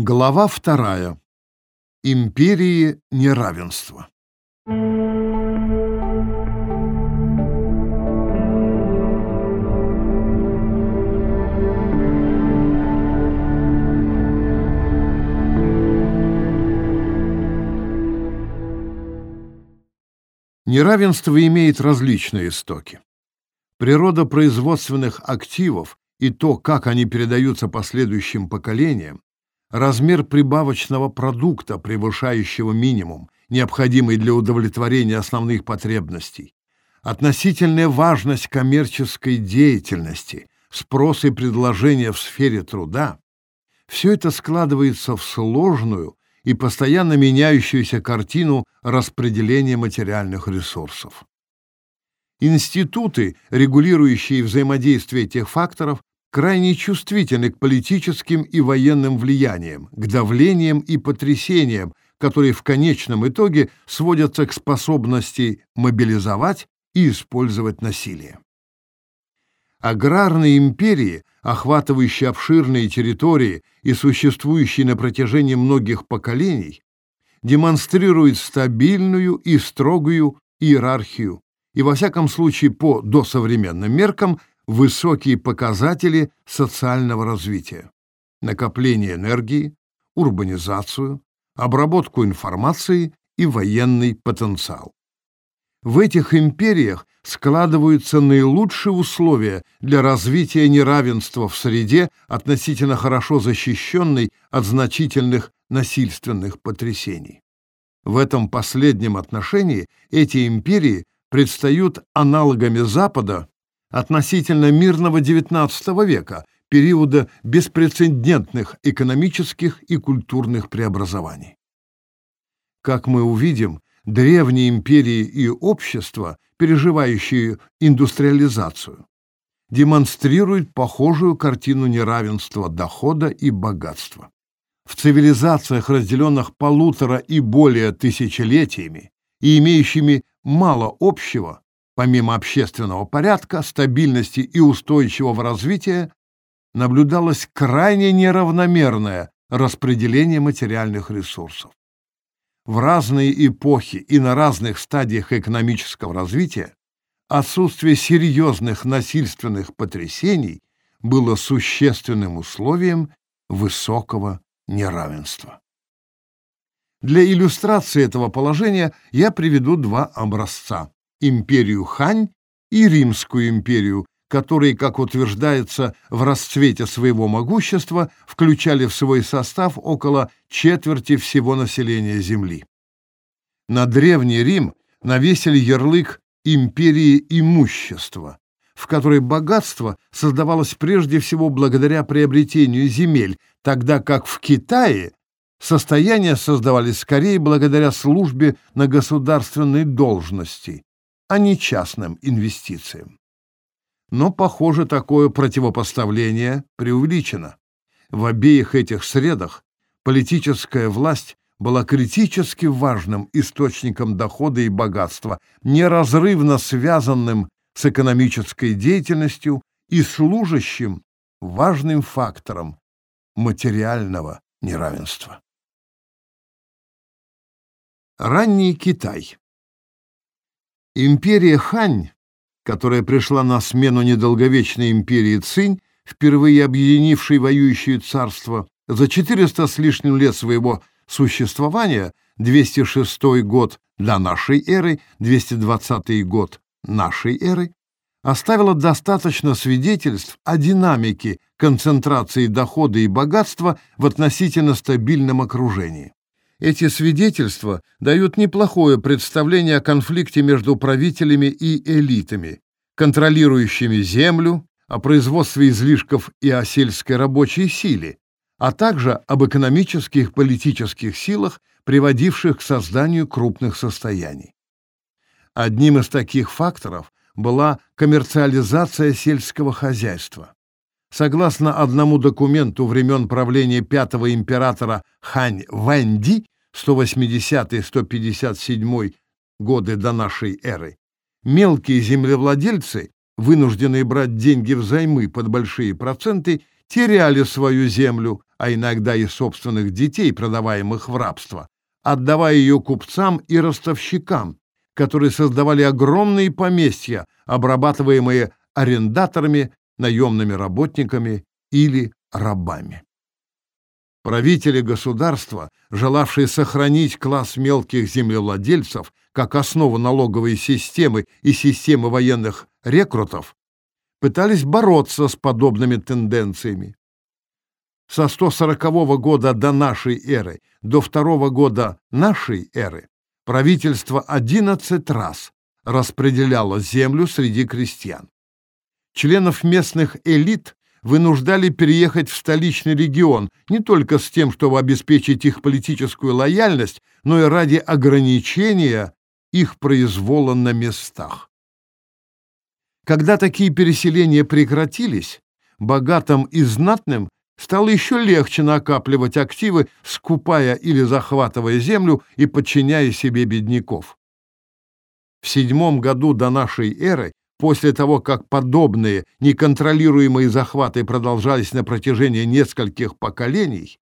Глава вторая. Империи неравенства. Неравенство имеет различные истоки. Природа производственных активов и то, как они передаются последующим поколениям, размер прибавочного продукта, превышающего минимум, необходимый для удовлетворения основных потребностей, относительная важность коммерческой деятельности, спрос и предложение в сфере труда, все это складывается в сложную и постоянно меняющуюся картину распределения материальных ресурсов. Институты, регулирующие взаимодействие этих факторов, крайне чувствительны к политическим и военным влияниям, к давлениям и потрясениям, которые в конечном итоге сводятся к способности мобилизовать и использовать насилие. Аграрные империи, охватывающие обширные территории и существующие на протяжении многих поколений, демонстрируют стабильную и строгую иерархию и, во всяком случае, по досовременным меркам, высокие показатели социального развития, накопление энергии, урбанизацию, обработку информации и военный потенциал. В этих империях складываются наилучшие условия для развития неравенства в среде, относительно хорошо защищенной от значительных насильственных потрясений. В этом последнем отношении эти империи предстают аналогами Запада относительно мирного XIX века, периода беспрецедентных экономических и культурных преобразований. Как мы увидим, древние империи и общества, переживающие индустриализацию, демонстрируют похожую картину неравенства дохода и богатства. В цивилизациях, разделенных полутора и более тысячелетиями и имеющими мало общего, Помимо общественного порядка, стабильности и устойчивого развития, наблюдалось крайне неравномерное распределение материальных ресурсов. В разные эпохи и на разных стадиях экономического развития отсутствие серьезных насильственных потрясений было существенным условием высокого неравенства. Для иллюстрации этого положения я приведу два образца империю Хань и Римскую империю, которые, как утверждается, в расцвете своего могущества включали в свой состав около четверти всего населения Земли. На Древний Рим навесили ярлык империи имущества, в которой богатство создавалось прежде всего благодаря приобретению земель, тогда как в Китае состояния создавались скорее благодаря службе на государственной должности, а не частным инвестициям. Но, похоже, такое противопоставление преувеличено. В обеих этих средах политическая власть была критически важным источником дохода и богатства, неразрывно связанным с экономической деятельностью и служащим важным фактором материального неравенства. Ранний Китай Империя Хань, которая пришла на смену недолговечной империи Цинь, впервые объединившей воюющее царство, за 400 с лишним лет своего существования, 206 год для нашей эры, 220 год нашей эры, оставила достаточно свидетельств о динамике концентрации дохода и богатства в относительно стабильном окружении. Эти свидетельства дают неплохое представление о конфликте между правителями и элитами, контролирующими землю, о производстве излишков и о сельской рабочей силе, а также об экономических политических силах, приводивших к созданию крупных состояний. Одним из таких факторов была коммерциализация сельского хозяйства. Согласно одному документу времен правления пятого императора Хань Вэнди 180-157 годы до нашей эры, мелкие землевладельцы, вынужденные брать деньги взаймы под большие проценты, теряли свою землю, а иногда и собственных детей, продаваемых в рабство, отдавая ее купцам и ростовщикам, которые создавали огромные поместья, обрабатываемые арендаторами, наемными работниками или рабами. Правители государства, желавшие сохранить класс мелких землевладельцев как основу налоговой системы и системы военных рекрутов, пытались бороться с подобными тенденциями. Со 140 года до нашей эры до второго года нашей эры правительство 11 раз распределяло землю среди крестьян. Членов местных элит вынуждали переехать в столичный регион не только с тем, чтобы обеспечить их политическую лояльность, но и ради ограничения их произвола на местах. Когда такие переселения прекратились, богатым и знатным стало еще легче накапливать активы, скупая или захватывая землю и подчиняя себе бедняков. В седьмом году до нашей эры, после того, как подобные неконтролируемые захваты продолжались на протяжении нескольких поколений,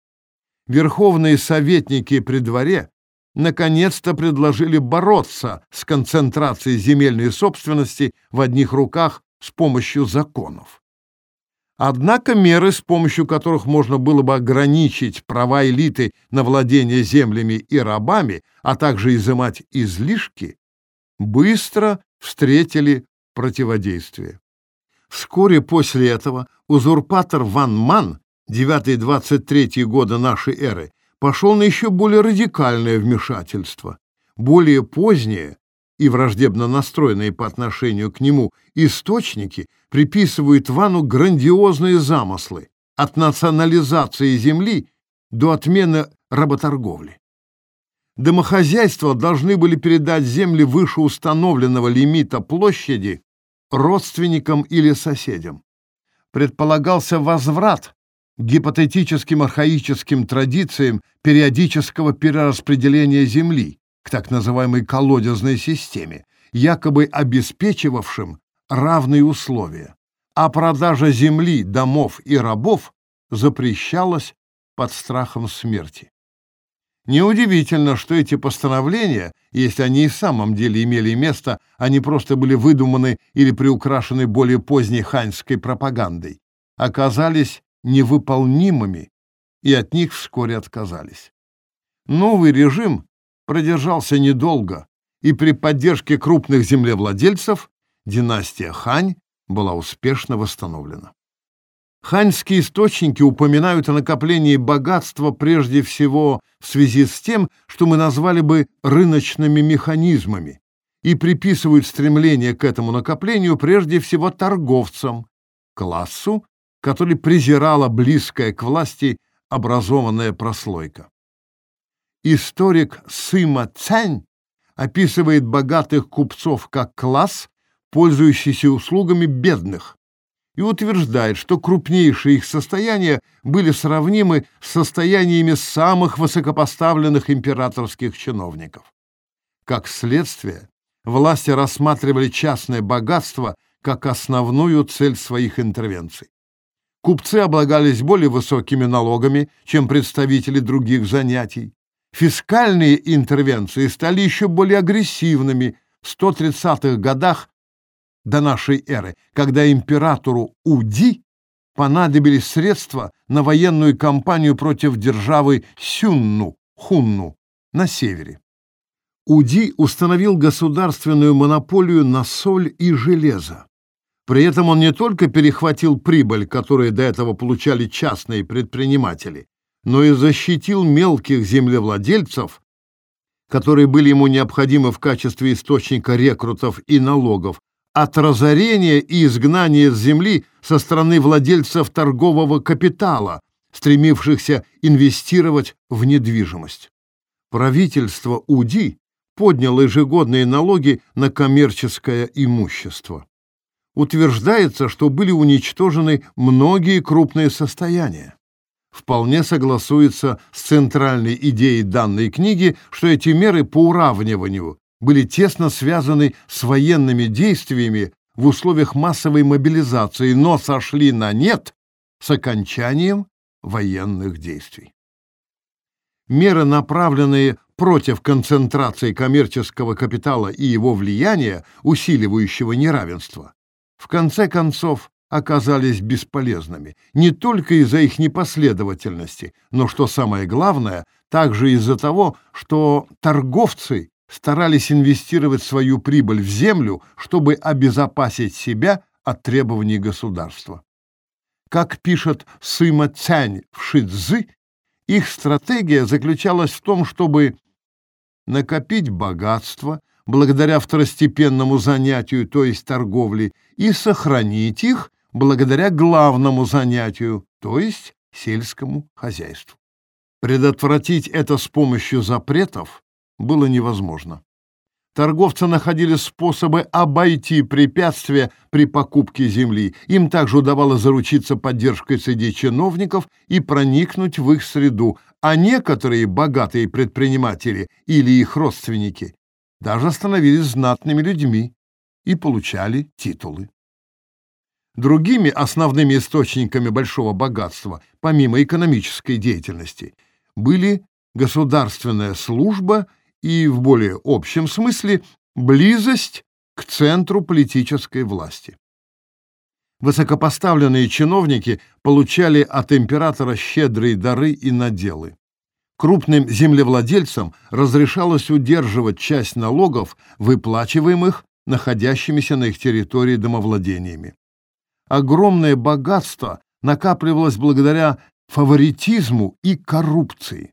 верховные советники при дворе наконец-то предложили бороться с концентрацией земельной собственности в одних руках с помощью законов. Однако меры, с помощью которых можно было бы ограничить права элиты на владение землями и рабами, а также изымать излишки, быстро встретили противодействие. Вскоре после этого узурпатор Ван Ман, 9-23 года нашей эры, пошел на еще более радикальное вмешательство. Более позднее и враждебно настроенные по отношению к нему источники приписывают Вану грандиозные замыслы от национализации земли до отмены работорговли. Домохозяйства должны были передать земли выше установленного лимита площади родственникам или соседям. Предполагался возврат гипотетическим архаическим традициям периодического перераспределения земли к так называемой колодезной системе, якобы обеспечивавшим равные условия, а продажа земли, домов и рабов запрещалась под страхом смерти. Неудивительно, что эти постановления, если они и в самом деле имели место, они просто были выдуманы или приукрашены более поздней ханьской пропагандой, оказались невыполнимыми и от них вскоре отказались. Новый режим продержался недолго, и при поддержке крупных землевладельцев династия Хань была успешно восстановлена. Ханьские источники упоминают о накоплении богатства прежде всего в связи с тем, что мы назвали бы рыночными механизмами, и приписывают стремление к этому накоплению прежде всего торговцам, классу, который презирала близкая к власти образованная прослойка. Историк Сыма Цянь описывает богатых купцов как класс, пользующийся услугами бедных, и утверждает, что крупнейшие их состояния были сравнимы с состояниями самых высокопоставленных императорских чиновников. Как следствие, власти рассматривали частное богатство как основную цель своих интервенций. Купцы облагались более высокими налогами, чем представители других занятий. Фискальные интервенции стали еще более агрессивными в 130-х годах до нашей эры, когда императору Уди понадобились средства на военную кампанию против державы Сюнну, Хунну, на севере. Уди установил государственную монополию на соль и железо. При этом он не только перехватил прибыль, которую до этого получали частные предприниматели, но и защитил мелких землевладельцев, которые были ему необходимы в качестве источника рекрутов и налогов, от разорения и изгнания с земли со стороны владельцев торгового капитала, стремившихся инвестировать в недвижимость. Правительство УДИ подняло ежегодные налоги на коммерческое имущество утверждается, что были уничтожены многие крупные состояния. Вполне согласуется с центральной идеей данной книги, что эти меры по уравниванию были тесно связаны с военными действиями в условиях массовой мобилизации, но сошли на нет с окончанием военных действий. Меры, направленные против концентрации коммерческого капитала и его влияния, усиливающего неравенство, в конце концов оказались бесполезными, не только из-за их непоследовательности, но, что самое главное, также из-за того, что торговцы старались инвестировать свою прибыль в землю, чтобы обезопасить себя от требований государства. Как пишет Сыма Цянь в Шицзы, их стратегия заключалась в том, чтобы накопить богатство благодаря второстепенному занятию, то есть торговле, и сохранить их благодаря главному занятию, то есть сельскому хозяйству. Предотвратить это с помощью запретов было невозможно. Торговцы находили способы обойти препятствия при покупке земли. Им также удавалось заручиться поддержкой среди чиновников и проникнуть в их среду, а некоторые богатые предприниматели или их родственники даже становились знатными людьми и получали титулы. Другими основными источниками большого богатства, помимо экономической деятельности, были государственная служба и, в более общем смысле, близость к центру политической власти. Высокопоставленные чиновники получали от императора щедрые дары и наделы. Крупным землевладельцам разрешалось удерживать часть налогов, выплачиваемых находящимися на их территории домовладениями огромное богатство накапливалось благодаря фаворитизму и коррупции.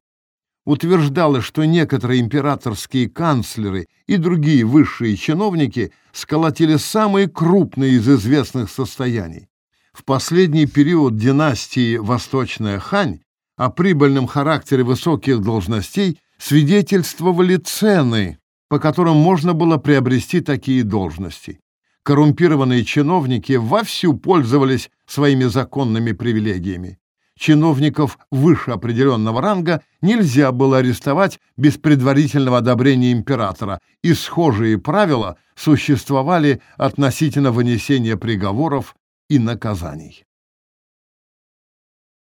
Утверждалось, что некоторые императорские канцлеры и другие высшие чиновники сколотили самые крупные из известных состояний. В последний период династии Восточная Хань о прибыльном характере высоких должностей свидетельствовали цены, по которым можно было приобрести такие должности коррумпированные чиновники вовсю пользовались своими законными привилегиями. Чиновников выше определенного ранга нельзя было арестовать без предварительного одобрения императора, и схожие правила существовали относительно вынесения приговоров и наказаний.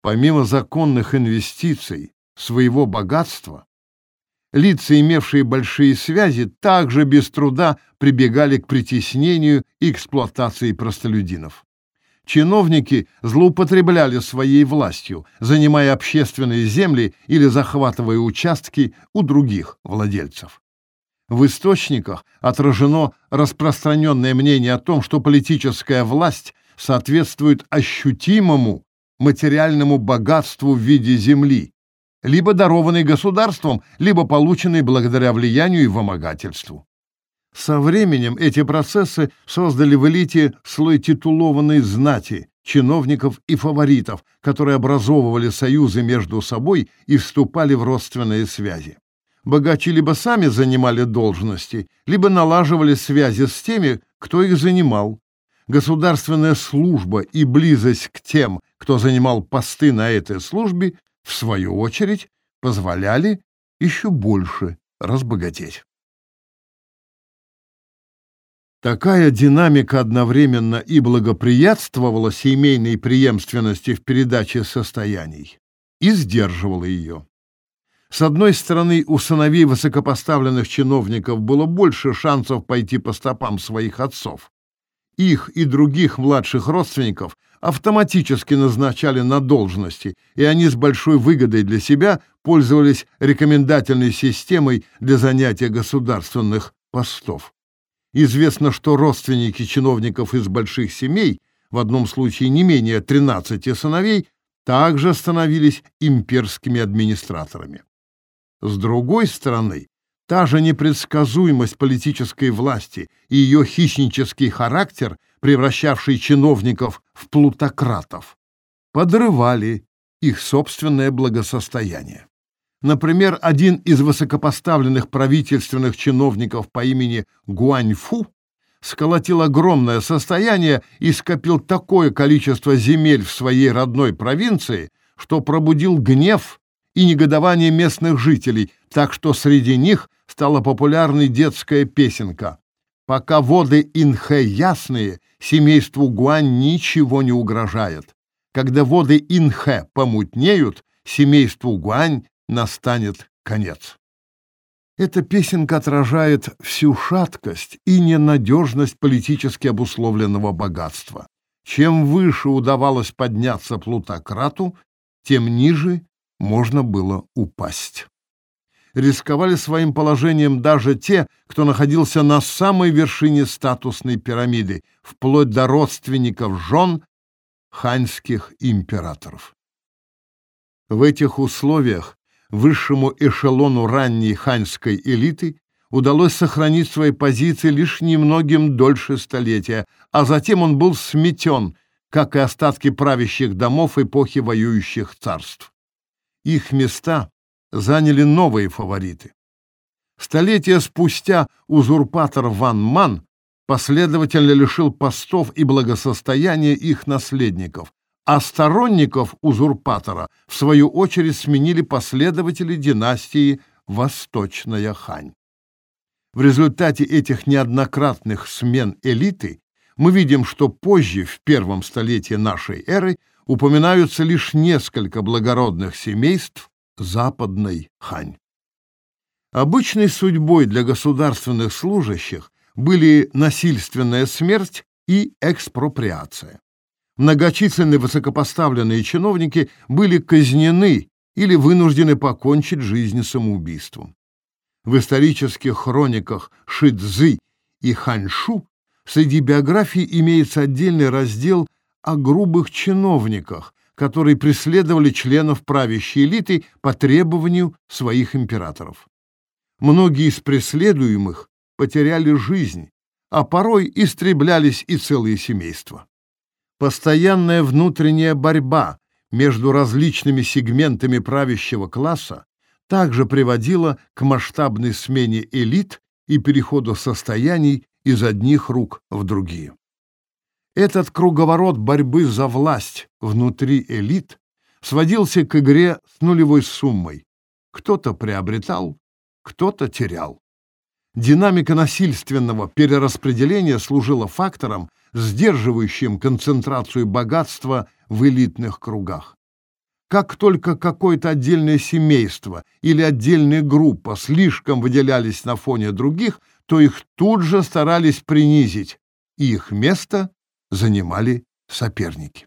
Помимо законных инвестиций, своего богатства, лица, имевшие большие связи, также без труда прибегали к притеснению и эксплуатации простолюдинов. Чиновники злоупотребляли своей властью, занимая общественные земли или захватывая участки у других владельцев. В источниках отражено распространенное мнение о том, что политическая власть соответствует ощутимому материальному богатству в виде земли, либо дарованный государством, либо полученный благодаря влиянию и вымогательству. Со временем эти процессы создали в элите слой титулованной знати, чиновников и фаворитов, которые образовывали союзы между собой и вступали в родственные связи. Богачи либо сами занимали должности, либо налаживали связи с теми, кто их занимал. Государственная служба и близость к тем, кто занимал посты на этой службе, в свою очередь, позволяли еще больше разбогатеть. Такая динамика одновременно и благоприятствовала семейной преемственности в передаче состояний и сдерживала ее. С одной стороны, у сыновей высокопоставленных чиновников было больше шансов пойти по стопам своих отцов. Их и других младших родственников автоматически назначали на должности, и они с большой выгодой для себя пользовались рекомендательной системой для занятия государственных постов. Известно, что родственники чиновников из больших семей, в одном случае не менее 13 сыновей, также становились имперскими администраторами. С другой стороны, та же непредсказуемость политической власти и ее хищнический характер превращавший чиновников в плутократов, подрывали их собственное благосостояние. Например, один из высокопоставленных правительственных чиновников по имени Гуаньфу сколотил огромное состояние и скопил такое количество земель в своей родной провинции, что пробудил гнев и негодование местных жителей, так что среди них стала популярной детская песенка Пока воды Инхэ ясные, семейству Гуань ничего не угрожает. когда воды Инхэ помутнеют, семейству Гуань настанет конец. Эта песенка отражает всю шаткость и ненадежность политически обусловленного богатства. Чем выше удавалось подняться плутократу, тем ниже можно было упасть. Рисковали своим положением даже те, кто находился на самой вершине статусной пирамиды, вплоть до родственников жен ханьских императоров. В этих условиях высшему эшелону ранней ханьской элиты удалось сохранить свои позиции лишь немногим дольше столетия, а затем он был сметен, как и остатки правящих домов эпохи воюющих царств. Их места заняли новые фавориты. Столетия спустя узурпатор Ван Ман последовательно лишил постов и благосостояния их наследников, а сторонников узурпатора, в свою очередь, сменили последователи династии Восточная Хань. В результате этих неоднократных смен элиты мы видим, что позже, в первом столетии нашей эры, упоминаются лишь несколько благородных семейств Западной Хань. Обычной судьбой для государственных служащих были насильственная смерть и экспроприация. Многочисленные высокопоставленные чиновники были казнены или вынуждены покончить жизнь самоубийством. В исторических хрониках Шидзы и Ханьшу среди биографий имеется отдельный раздел о грубых чиновниках, которые преследовали членов правящей элиты по требованию своих императоров. Многие из преследуемых потеряли жизнь, а порой истреблялись и целые семейства. Постоянная внутренняя борьба между различными сегментами правящего класса также приводила к масштабной смене элит и переходу состояний из одних рук в другие. Этот круговорот борьбы за власть внутри элит сводился к игре с нулевой суммой. Кто-то приобретал, кто-то терял. Динамика насильственного перераспределения служила фактором, сдерживающим концентрацию богатства в элитных кругах. Как только какое-то отдельное семейство или отдельная группа слишком выделялись на фоне других, то их тут же старались принизить, и их место занимали соперники.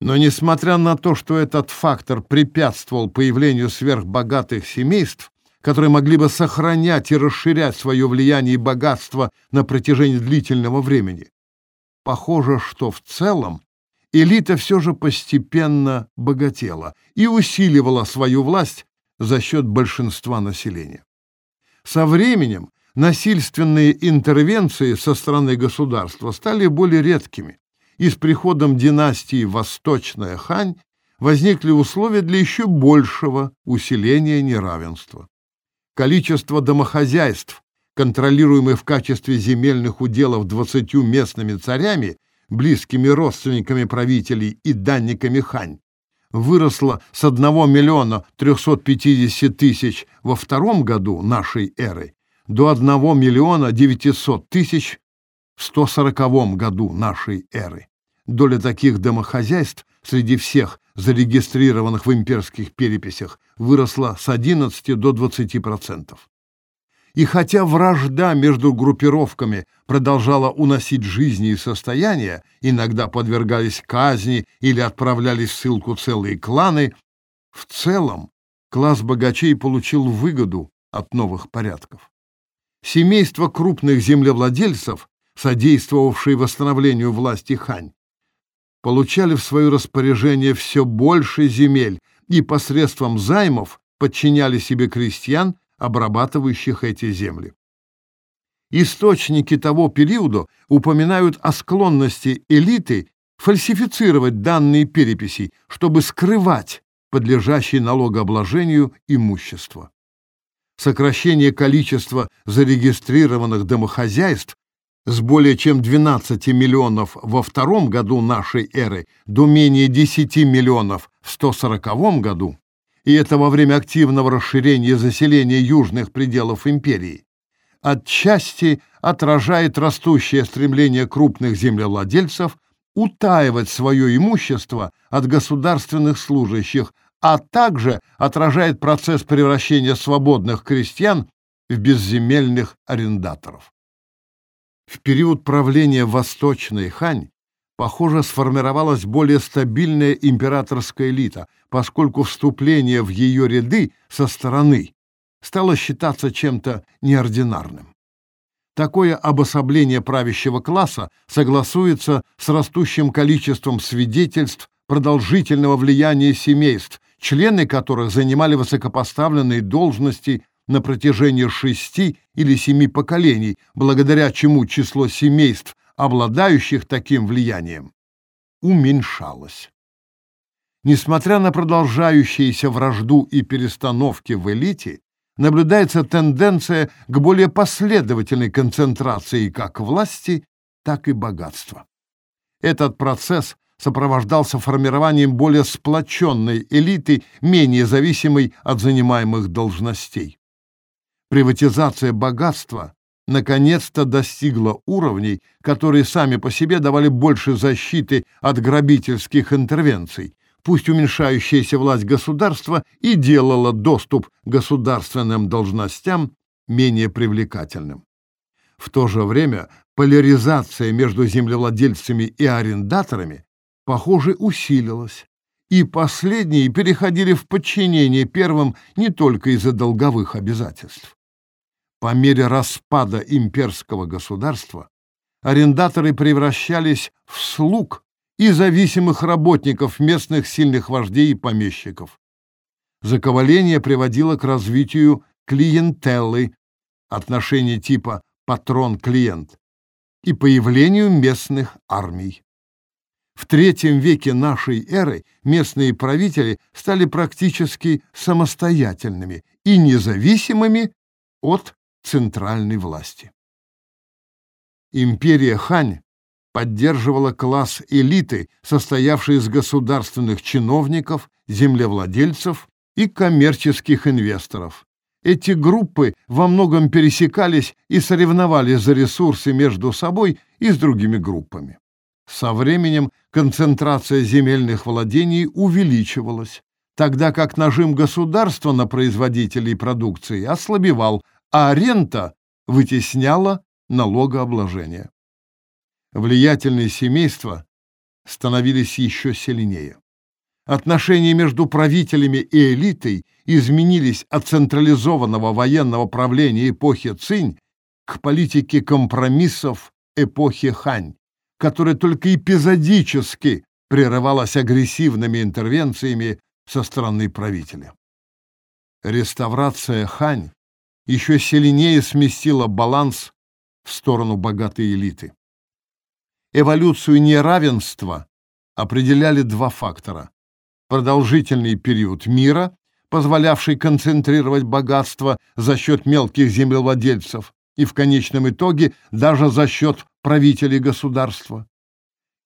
Но несмотря на то, что этот фактор препятствовал появлению сверхбогатых семейств, которые могли бы сохранять и расширять свое влияние и богатство на протяжении длительного времени, похоже, что в целом элита все же постепенно богатела и усиливала свою власть за счет большинства населения. Со временем насильственные интервенции со стороны государства стали более редкими, и с приходом династии Восточная Хань возникли условия для еще большего усиления неравенства. Количество домохозяйств, контролируемых в качестве земельных уделов двадцатью местными царями, близкими родственниками правителей и данниками Хань, выросло с 1 миллиона 350 тысяч во втором году нашей эры до 1 миллиона 900 тысяч в 140 году нашей эры. Доля таких домохозяйств среди всех зарегистрированных в имперских переписях выросла с 11 до 20%. И хотя вражда между группировками продолжала уносить жизни и состояния, иногда подвергались казни или отправлялись в ссылку целые кланы, в целом класс богачей получил выгоду от новых порядков. Семейства крупных землевладельцев, содействовавшие восстановлению власти Хань, получали в свое распоряжение все больше земель и посредством займов подчиняли себе крестьян, обрабатывающих эти земли. Источники того периода упоминают о склонности элиты фальсифицировать данные переписей, чтобы скрывать подлежащее налогообложению имущество сокращение количества зарегистрированных домохозяйств с более чем 12 миллионов во втором году нашей эры до менее 10 миллионов в 140 году, и это во время активного расширения заселения южных пределов империи, отчасти отражает растущее стремление крупных землевладельцев утаивать свое имущество от государственных служащих, а также отражает процесс превращения свободных крестьян в безземельных арендаторов. В период правления Восточной Хань, похоже, сформировалась более стабильная императорская элита, поскольку вступление в ее ряды со стороны стало считаться чем-то неординарным. Такое обособление правящего класса согласуется с растущим количеством свидетельств продолжительного влияния семейств, члены которых занимали высокопоставленные должности на протяжении шести или семи поколений, благодаря чему число семейств, обладающих таким влиянием, уменьшалось. Несмотря на продолжающуюся вражду и перестановки в элите, наблюдается тенденция к более последовательной концентрации как власти, так и богатства. Этот процесс сопровождался формированием более сплоченной элиты, менее зависимой от занимаемых должностей. Приватизация богатства наконец-то достигла уровней, которые сами по себе давали больше защиты от грабительских интервенций, пусть уменьшающаяся власть государства и делала доступ к государственным должностям менее привлекательным. В то же время поляризация между землевладельцами и арендаторами похоже, усилилась, и последние переходили в подчинение первым не только из-за долговых обязательств. По мере распада имперского государства арендаторы превращались в слуг и зависимых работников местных сильных вождей и помещиков. Заковаление приводило к развитию клиентеллы, отношения типа патрон-клиент, и появлению местных армий. В третьем веке нашей эры местные правители стали практически самостоятельными и независимыми от центральной власти. Империя Хань поддерживала класс элиты, состоявший из государственных чиновников, землевладельцев и коммерческих инвесторов. Эти группы во многом пересекались и соревновались за ресурсы между собой и с другими группами. Со временем концентрация земельных владений увеличивалась, тогда как нажим государства на производителей продукции ослабевал, а рента вытесняла налогообложение. Влиятельные семейства становились еще сильнее. Отношения между правителями и элитой изменились от централизованного военного правления эпохи Цинь к политике компромиссов эпохи Хань которая только эпизодически прерывалась агрессивными интервенциями со стороны правителя. Реставрация Хань еще сильнее сместила баланс в сторону богатой элиты. Эволюцию неравенства определяли два фактора. Продолжительный период мира, позволявший концентрировать богатство за счет мелких землевладельцев, и в конечном итоге даже за счет правителей государства,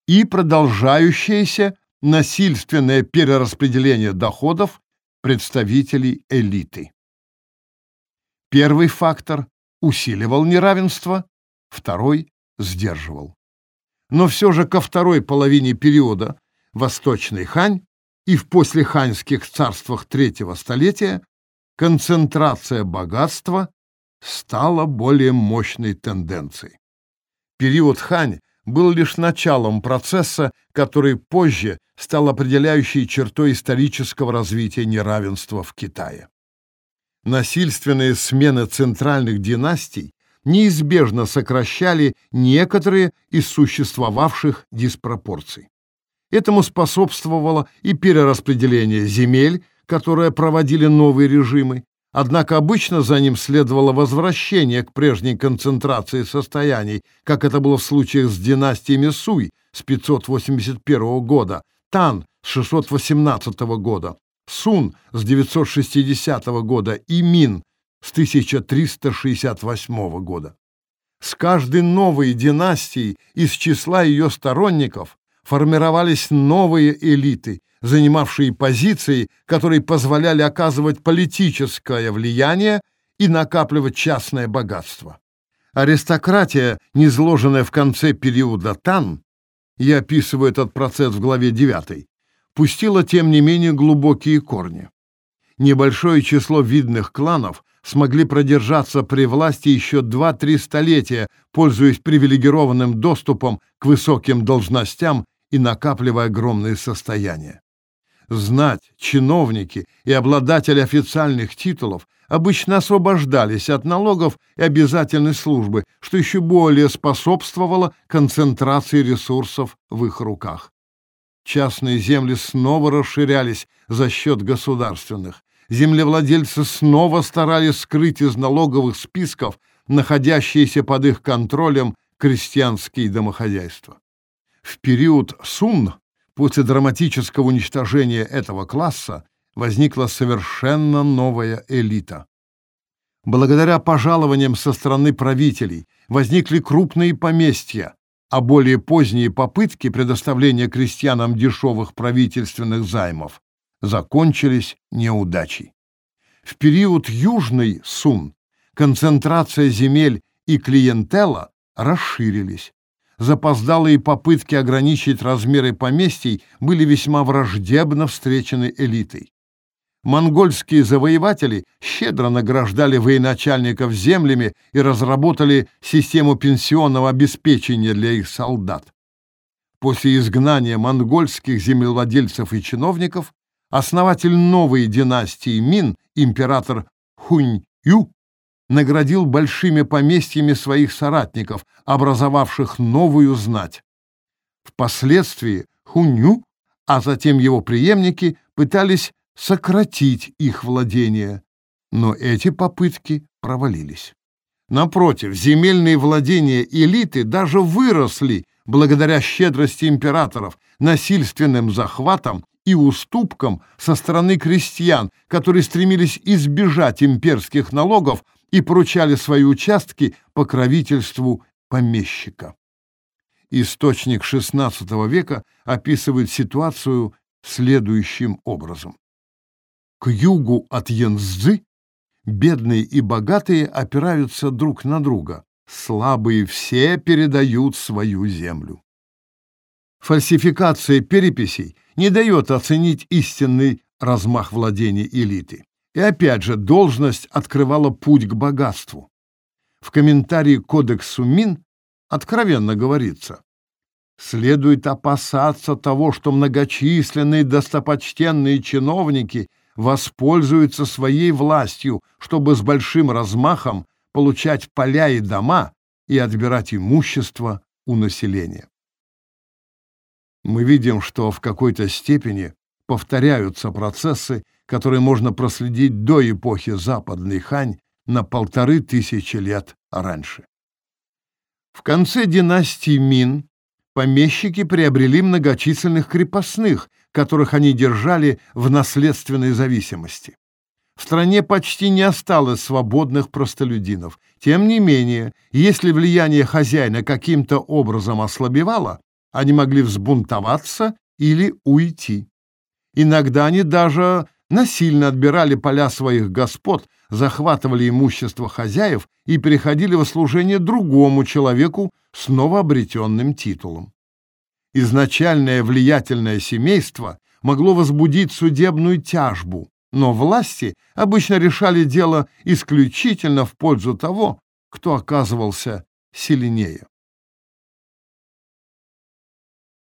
и продолжающееся насильственное перераспределение доходов представителей элиты. Первый фактор усиливал неравенство, второй сдерживал. Но все же ко второй половине периода Восточной Хань и в послеханьских царствах третьего столетия концентрация богатства стала более мощной тенденцией. Период Хань был лишь началом процесса, который позже стал определяющей чертой исторического развития неравенства в Китае. Насильственные смены центральных династий неизбежно сокращали некоторые из существовавших диспропорций. Этому способствовало и перераспределение земель, которое проводили новые режимы, Однако обычно за ним следовало возвращение к прежней концентрации состояний, как это было в случае с династиями Суй с 581 года, Тан с 618 года, Сун с 960 года и Мин с 1368 года. С каждой новой династией из числа ее сторонников формировались новые элиты, занимавшие позиции, которые позволяли оказывать политическое влияние и накапливать частное богатство. Аристократия, низложенная в конце периода Тан, я описываю этот процесс в главе 9, пустила тем не менее глубокие корни. Небольшое число видных кланов смогли продержаться при власти еще 2-3 столетия, пользуясь привилегированным доступом к высоким должностям и накапливая огромные состояния. Знать, чиновники и обладатели официальных титулов обычно освобождались от налогов и обязательной службы, что еще более способствовало концентрации ресурсов в их руках. Частные земли снова расширялись за счет государственных. Землевладельцы снова старались скрыть из налоговых списков находящиеся под их контролем крестьянские домохозяйства. В период Сун После драматического уничтожения этого класса возникла совершенно новая элита. Благодаря пожалованиям со стороны правителей возникли крупные поместья, а более поздние попытки предоставления крестьянам дешевых правительственных займов закончились неудачей. В период Южный Сун концентрация земель и клиентела расширились запоздалые попытки ограничить размеры поместий были весьма враждебно встречены элитой. Монгольские завоеватели щедро награждали военачальников землями и разработали систему пенсионного обеспечения для их солдат. После изгнания монгольских землевладельцев и чиновников основатель новой династии Мин, император Хунь-Ю, наградил большими поместьями своих соратников, образовавших новую знать. Впоследствии Хуню, а затем его преемники, пытались сократить их владения, но эти попытки провалились. Напротив, земельные владения элиты даже выросли благодаря щедрости императоров, насильственным захватам и уступкам со стороны крестьян, которые стремились избежать имперских налогов и поручали свои участки покровительству помещика. Источник XVI века описывает ситуацию следующим образом. К югу от Янцзы бедные и богатые опираются друг на друга, слабые все передают свою землю. Фальсификация переписей не дает оценить истинный размах владений элиты. И опять же, должность открывала путь к богатству. В комментарии к кодексу Мин откровенно говорится, следует опасаться того, что многочисленные достопочтенные чиновники воспользуются своей властью, чтобы с большим размахом получать поля и дома и отбирать имущество у населения. Мы видим, что в какой-то степени повторяются процессы, которые можно проследить до эпохи Западной Хань на полторы тысячи лет раньше. В конце династии Мин помещики приобрели многочисленных крепостных, которых они держали в наследственной зависимости. В стране почти не осталось свободных простолюдинов. Тем не менее, если влияние хозяина каким-то образом ослабевало, они могли взбунтоваться или уйти. Иногда они даже насильно отбирали поля своих господ, захватывали имущество хозяев и переходили во служение другому человеку с новообретенным титулом. Изначальное влиятельное семейство могло возбудить судебную тяжбу, но власти обычно решали дело исключительно в пользу того, кто оказывался сильнее.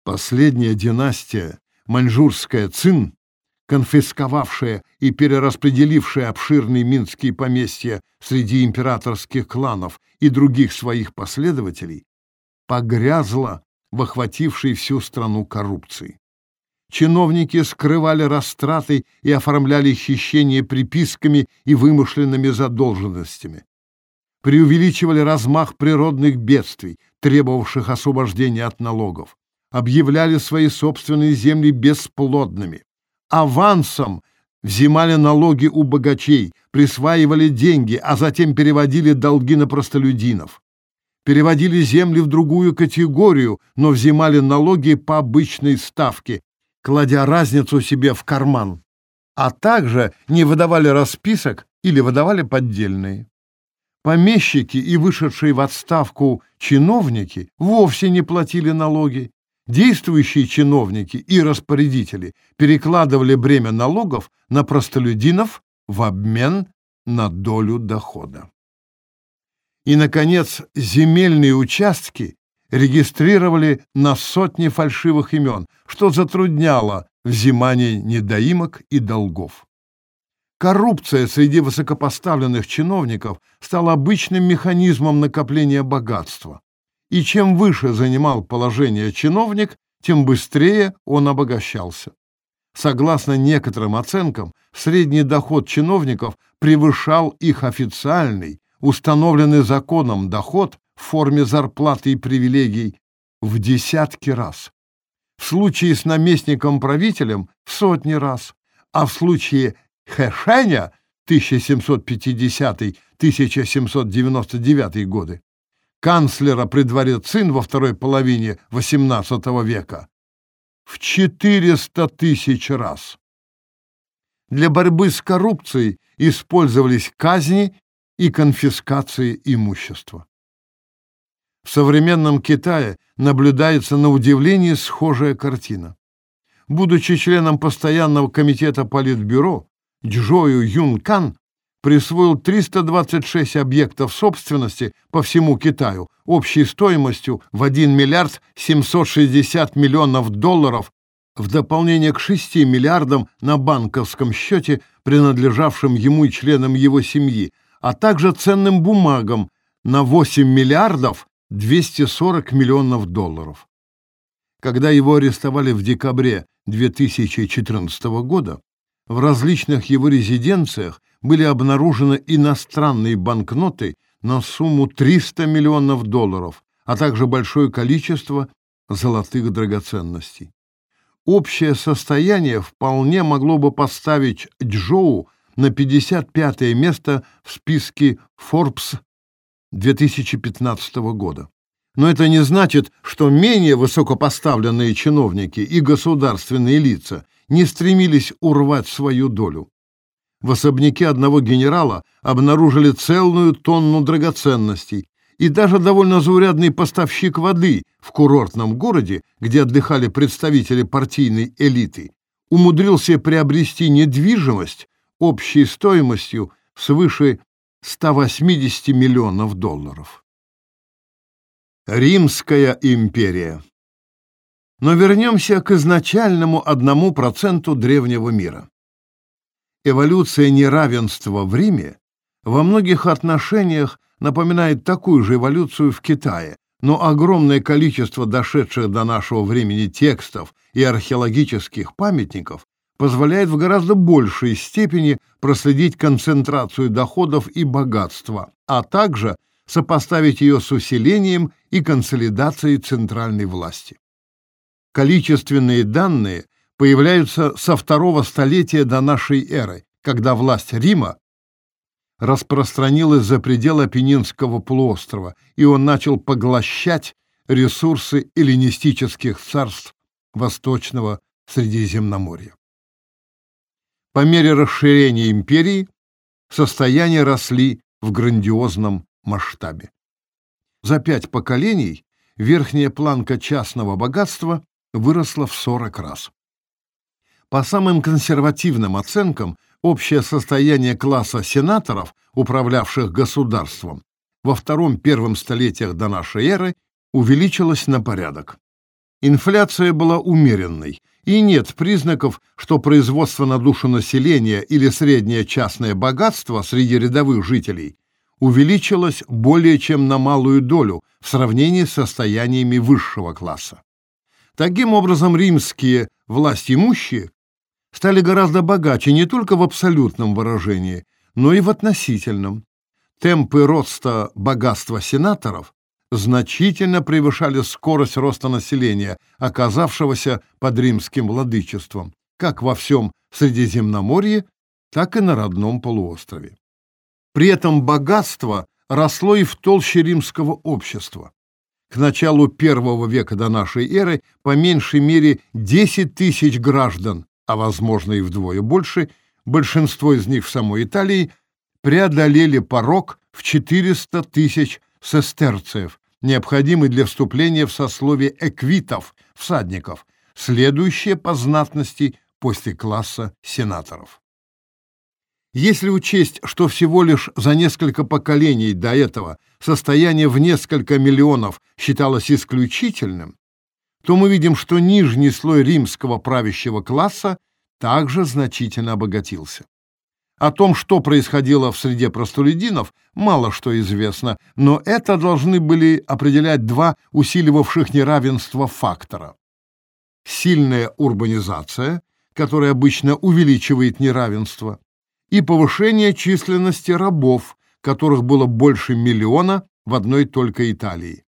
Последняя династия, маньчжурская Цин, конфисковавшая и перераспределившая обширные минские поместья среди императорских кланов и других своих последователей, погрязла в охватившей всю страну коррупции. Чиновники скрывали растраты и оформляли хищения приписками и вымышленными задолженностями. Преувеличивали размах природных бедствий, требовавших освобождения от налогов. Объявляли свои собственные земли бесплодными авансом взимали налоги у богачей, присваивали деньги, а затем переводили долги на простолюдинов. Переводили земли в другую категорию, но взимали налоги по обычной ставке, кладя разницу себе в карман. А также не выдавали расписок или выдавали поддельные. Помещики и вышедшие в отставку чиновники вовсе не платили налоги, действующие чиновники и распорядители перекладывали бремя налогов на простолюдинов в обмен на долю дохода. И, наконец, земельные участки регистрировали на сотни фальшивых имен, что затрудняло взимание недоимок и долгов. Коррупция среди высокопоставленных чиновников стала обычным механизмом накопления богатства. И чем выше занимал положение чиновник, тем быстрее он обогащался. Согласно некоторым оценкам, средний доход чиновников превышал их официальный, установленный законом доход в форме зарплаты и привилегий в десятки раз. В случае с наместником-правителем в сотни раз, а в случае Хэшэня 1750-1799 годы, канцлера при дворе Цин во второй половине XVIII века, в 400 тысяч раз. Для борьбы с коррупцией использовались казни и конфискации имущества. В современном Китае наблюдается на удивление схожая картина. Будучи членом постоянного комитета Политбюро, Джою Юн Кан присвоил 326 объектов собственности по всему Китаю общей стоимостью в 1 миллиард 760 миллионов долларов в дополнение к 6 миллиардам на банковском счете, принадлежавшим ему и членам его семьи, а также ценным бумагам на 8 миллиардов 240 миллионов долларов. Когда его арестовали в декабре 2014 года, в различных его резиденциях были обнаружены иностранные банкноты на сумму 300 миллионов долларов, а также большое количество золотых драгоценностей. Общее состояние вполне могло бы поставить Джоу на 55 место в списке Forbes 2015 года. Но это не значит, что менее высокопоставленные чиновники и государственные лица не стремились урвать свою долю. В особняке одного генерала обнаружили целую тонну драгоценностей, и даже довольно заурядный поставщик воды в курортном городе, где отдыхали представители партийной элиты, умудрился приобрести недвижимость общей стоимостью свыше 180 миллионов долларов. Римская империя Но вернемся к изначальному одному проценту древнего мира. Эволюция неравенства в Риме во многих отношениях напоминает такую же эволюцию в Китае, но огромное количество дошедших до нашего времени текстов и археологических памятников позволяет в гораздо большей степени проследить концентрацию доходов и богатства, а также сопоставить ее с усилением и консолидацией центральной власти. Количественные данные появляются со второго столетия до нашей эры, когда власть Рима распространилась за пределы Апеннинского полуострова, и он начал поглощать ресурсы эллинистических царств Восточного Средиземноморья. По мере расширения империи состояния росли в грандиозном масштабе. За пять поколений верхняя планка частного богатства выросла в 40 раз. По самым консервативным оценкам, общее состояние класса сенаторов, управлявших государством, во втором-первом столетиях до нашей эры увеличилось на порядок. Инфляция была умеренной, и нет признаков, что производство на душу населения или среднее частное богатство среди рядовых жителей увеличилось более чем на малую долю в сравнении с состояниями высшего класса. Таким образом, римские властимущие стали гораздо богаче не только в абсолютном выражении, но и в относительном. Темпы роста богатства сенаторов значительно превышали скорость роста населения, оказавшегося под римским владычеством, как во всем Средиземноморье, так и на родном полуострове. При этом богатство росло и в толще римского общества. К началу первого века до нашей эры по меньшей мере 10 тысяч граждан, а возможно и вдвое больше, большинство из них в самой Италии, преодолели порог в 400 тысяч сестерцев, необходимый для вступления в сословие эквитов, всадников, следующее по знатности после класса сенаторов. Если учесть, что всего лишь за несколько поколений до этого состояние в несколько миллионов считалось исключительным, то мы видим, что нижний слой римского правящего класса также значительно обогатился. О том, что происходило в среде простолюдинов, мало что известно, но это должны были определять два усиливавших неравенство фактора. Сильная урбанизация, которая обычно увеличивает неравенство, и повышение численности рабов, которых было больше миллиона в одной только Италии.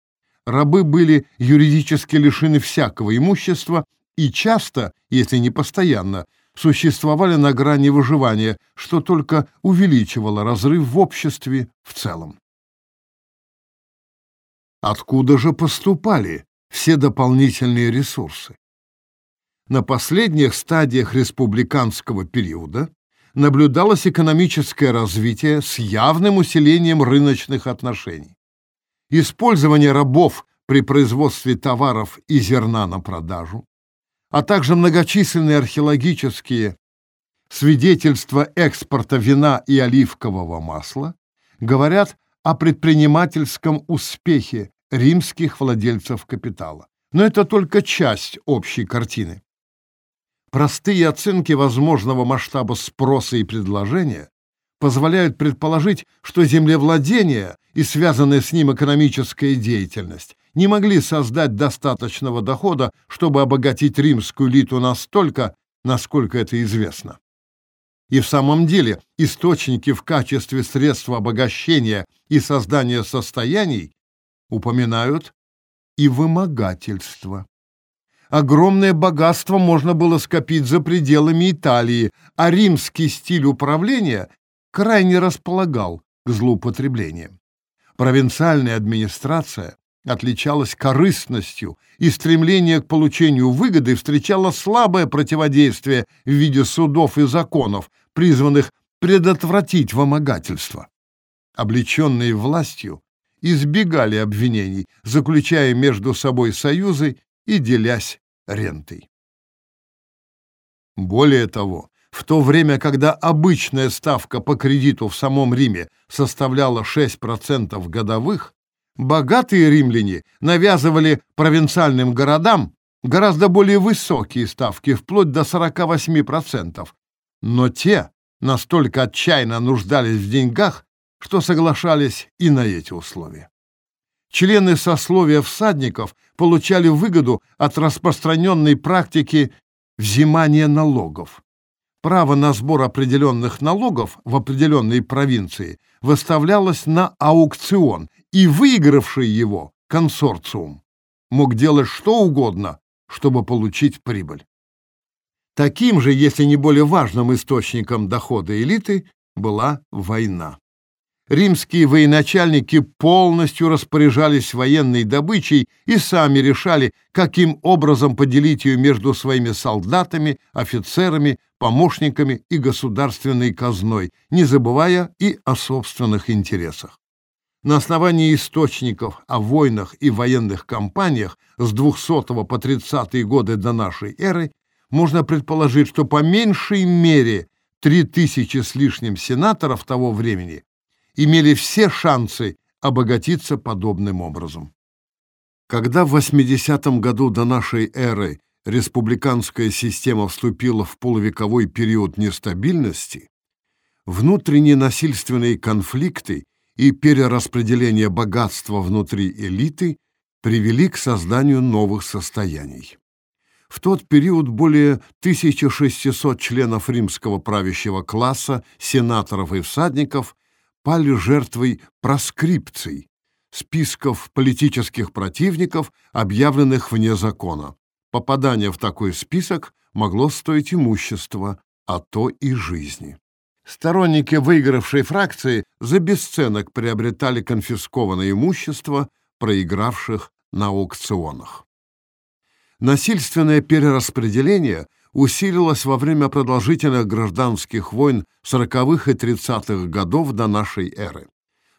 Рабы были юридически лишены всякого имущества и часто, если не постоянно, существовали на грани выживания, что только увеличивало разрыв в обществе в целом. Откуда же поступали все дополнительные ресурсы? На последних стадиях республиканского периода наблюдалось экономическое развитие с явным усилением рыночных отношений. Использование рабов при производстве товаров и зерна на продажу, а также многочисленные археологические свидетельства экспорта вина и оливкового масла говорят о предпринимательском успехе римских владельцев капитала. Но это только часть общей картины. Простые оценки возможного масштаба спроса и предложения позволяют предположить, что землевладение и связанная с ним экономическая деятельность не могли создать достаточного дохода, чтобы обогатить римскую элиту настолько, насколько это известно. И в самом деле источники в качестве средства обогащения и создания состояний упоминают и вымогательство. Огромное богатство можно было скопить за пределами Италии, а римский стиль управления крайне располагал к злоупотреблениям. Провинциальная администрация отличалась корыстностью, и стремление к получению выгоды встречало слабое противодействие в виде судов и законов, призванных предотвратить вымогательство. Облеченные властью избегали обвинений, заключая между собой союзы и делясь рентой. Более того, в то время, когда обычная ставка по кредиту в самом Риме составляла 6% годовых, богатые римляне навязывали провинциальным городам гораздо более высокие ставки, вплоть до 48%. Но те настолько отчаянно нуждались в деньгах, что соглашались и на эти условия. Члены сословия всадников получали выгоду от распространенной практики взимания налогов. Право на сбор определенных налогов в определенной провинции выставлялось на аукцион, и выигравший его консорциум мог делать что угодно, чтобы получить прибыль. Таким же, если не более важным источником дохода элиты была война римские военачальники полностью распоряжались военной добычей и сами решали, каким образом поделить ее между своими солдатами, офицерами, помощниками и государственной казной, не забывая и о собственных интересах. На основании источников о войнах и военных кампаниях с 200 по 30 годы до нашей эры можно предположить, что по меньшей мере 3000 с лишним сенаторов того времени имели все шансы обогатиться подобным образом. Когда в 80-м году до нашей эры республиканская система вступила в полувековой период нестабильности, внутренние насильственные конфликты и перераспределение богатства внутри элиты привели к созданию новых состояний. В тот период более 1600 членов римского правящего класса, сенаторов и всадников пали жертвой проскрипций, списков политических противников, объявленных вне закона. Попадание в такой список могло стоить имущества, а то и жизни. Сторонники выигравшей фракции за бесценок приобретали конфискованное имущество проигравших на аукционах. Насильственное перераспределение усилилась во время продолжительных гражданских войн 40-х и 30-х годов до нашей эры.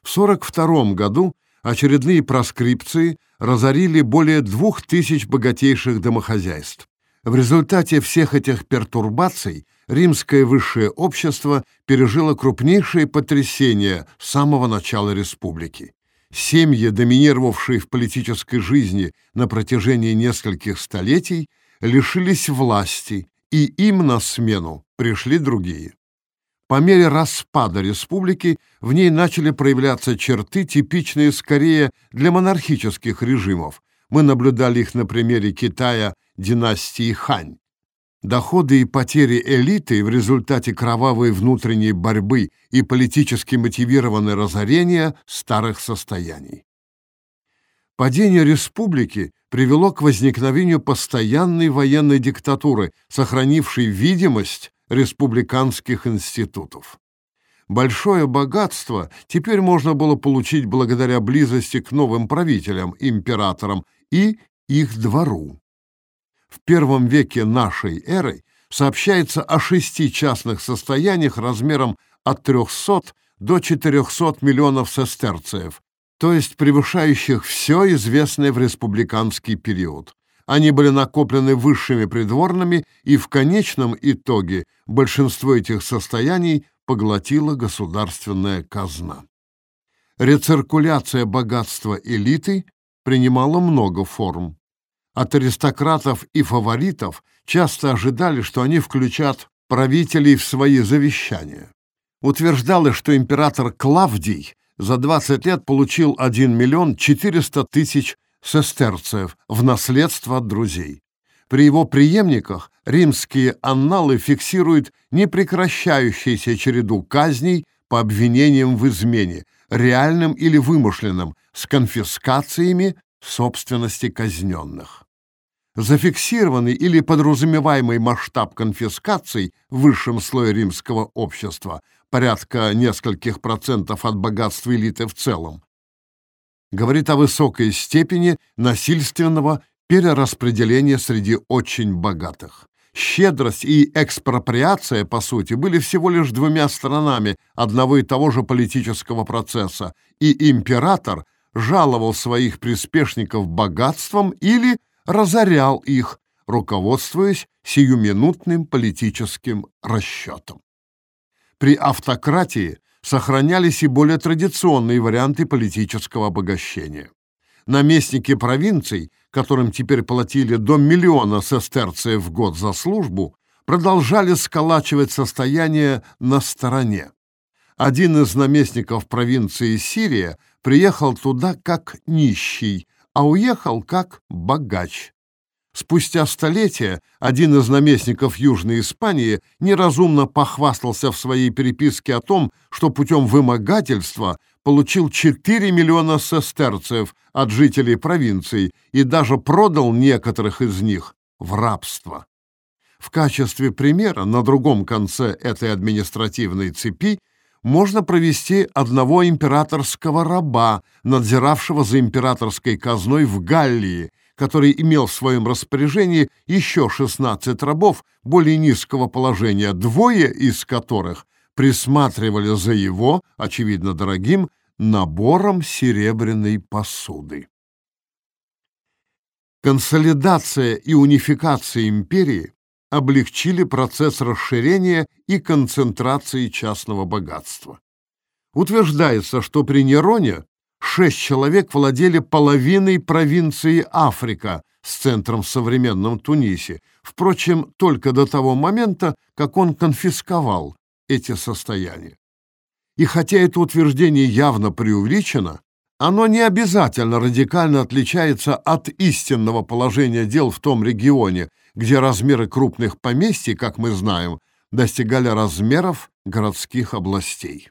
В 42 году Очередные проскрипции разорили более двух тысяч богатейших домохозяйств. В результате всех этих пертурбаций римское высшее общество пережило крупнейшие потрясения с самого начала республики. Семьи, доминировавшие в политической жизни на протяжении нескольких столетий, лишились власти, и им на смену пришли другие. По мере распада республики в ней начали проявляться черты, типичные скорее для монархических режимов. Мы наблюдали их на примере Китая династии Хань. Доходы и потери элиты в результате кровавой внутренней борьбы и политически мотивированное разорение старых состояний. Падение республики привело к возникновению постоянной военной диктатуры, сохранившей видимость республиканских институтов. Большое богатство теперь можно было получить благодаря близости к новым правителям, императорам и их двору. В первом веке нашей эры сообщается о шести частных состояниях размером от 300 до 400 миллионов сестерцев, то есть превышающих все известное в республиканский период. Они были накоплены высшими придворными, и в конечном итоге большинство этих состояний поглотила государственная казна. Рециркуляция богатства элиты принимала много форм. От аристократов и фаворитов часто ожидали, что они включат правителей в свои завещания. Утверждалось, что император Клавдий за 20 лет получил 1 миллион 400 тысяч сестерцев в наследство от друзей. При его преемниках римские анналы фиксируют непрекращающуюся череду казней по обвинениям в измене, реальным или вымышленным, с конфискациями собственности казненных. Зафиксированный или подразумеваемый масштаб конфискаций в высшем слое римского общества, порядка нескольких процентов от богатства элиты в целом, говорит о высокой степени насильственного перераспределения среди очень богатых. Щедрость и экспроприация, по сути, были всего лишь двумя сторонами одного и того же политического процесса, и император жаловал своих приспешников богатством или разорял их, руководствуясь сиюминутным политическим расчетом. При автократии сохранялись и более традиционные варианты политического обогащения. Наместники провинций, которым теперь платили до миллиона сестерцев в год за службу, продолжали сколачивать состояние на стороне. Один из наместников провинции Сирия приехал туда как нищий, а уехал как богач. Спустя столетия один из наместников Южной Испании неразумно похвастался в своей переписке о том, что путем вымогательства получил 4 миллиона сестерцев от жителей провинции и даже продал некоторых из них в рабство. В качестве примера на другом конце этой административной цепи можно провести одного императорского раба, надзиравшего за императорской казной в Галлии, который имел в своем распоряжении еще 16 рабов более низкого положения, двое из которых присматривали за его, очевидно дорогим, набором серебряной посуды. Консолидация и унификация империи облегчили процесс расширения и концентрации частного богатства. Утверждается, что при Нероне шесть человек владели половиной провинции Африка с центром в современном Тунисе, впрочем, только до того момента, как он конфисковал эти состояния. И хотя это утверждение явно преувеличено, оно не обязательно радикально отличается от истинного положения дел в том регионе, где размеры крупных поместий, как мы знаем, достигали размеров городских областей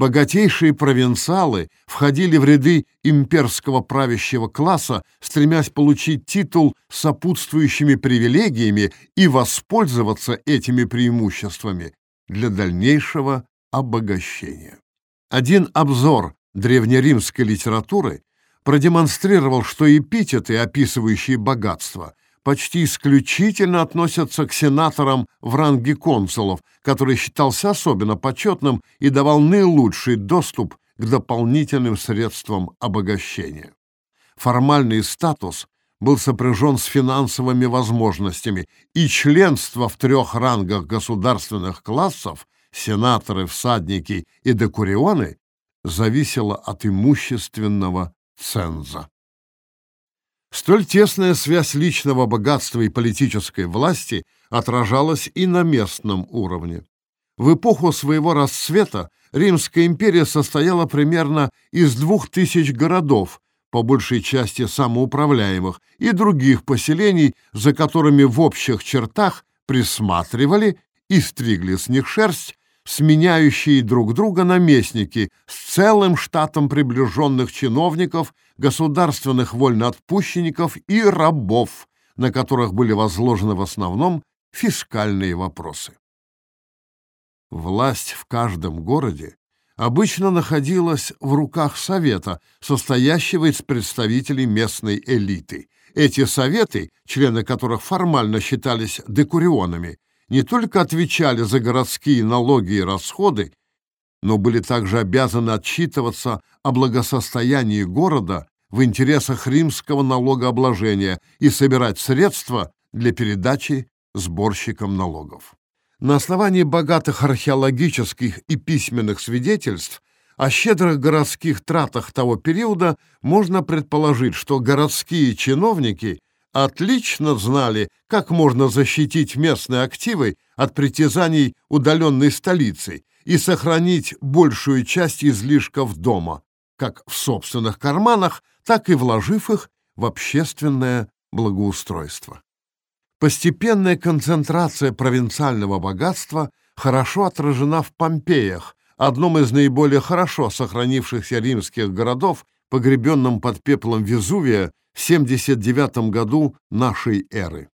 богатейшие провинциалы входили в ряды имперского правящего класса, стремясь получить титул с сопутствующими привилегиями и воспользоваться этими преимуществами для дальнейшего обогащения. Один обзор древнеримской литературы продемонстрировал, что эпитеты, описывающие богатство, почти исключительно относятся к сенаторам в ранге консулов, который считался особенно почетным и давал наилучший доступ к дополнительным средствам обогащения. Формальный статус был сопряжен с финансовыми возможностями, и членство в трех рангах государственных классов – сенаторы, всадники и декурионы – зависело от имущественного ценза. Столь тесная связь личного богатства и политической власти отражалась и на местном уровне. В эпоху своего расцвета Римская империя состояла примерно из двух тысяч городов, по большей части самоуправляемых, и других поселений, за которыми в общих чертах присматривали и стригли с них шерсть сменяющие друг друга наместники с целым штатом приближенных чиновников, государственных вольноотпущенников и рабов, на которых были возложены в основном фискальные вопросы. Власть в каждом городе обычно находилась в руках совета, состоящего из представителей местной элиты. Эти советы, члены которых формально считались декурионами, не только отвечали за городские налоги и расходы, но были также обязаны отчитываться о благосостоянии города в интересах римского налогообложения и собирать средства для передачи сборщикам налогов. На основании богатых археологических и письменных свидетельств о щедрых городских тратах того периода можно предположить, что городские чиновники отлично знали, как можно защитить местные активы от притязаний удаленной столицы и сохранить большую часть излишков дома, как в собственных карманах, так и вложив их в общественное благоустройство. Постепенная концентрация провинциального богатства хорошо отражена в Помпеях, одном из наиболее хорошо сохранившихся римских городов, погребенном под пеплом Везувия в 79 году нашей эры.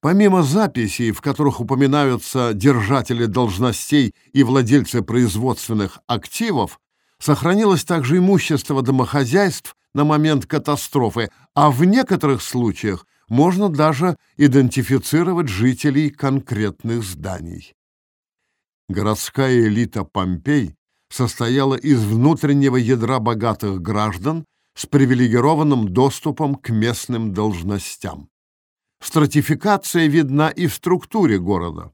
Помимо записей, в которых упоминаются держатели должностей и владельцы производственных активов, сохранилось также имущество домохозяйств на момент катастрофы, а в некоторых случаях можно даже идентифицировать жителей конкретных зданий. Городская элита Помпей состояла из внутреннего ядра богатых граждан с привилегированным доступом к местным должностям. Стратификация видна и в структуре города.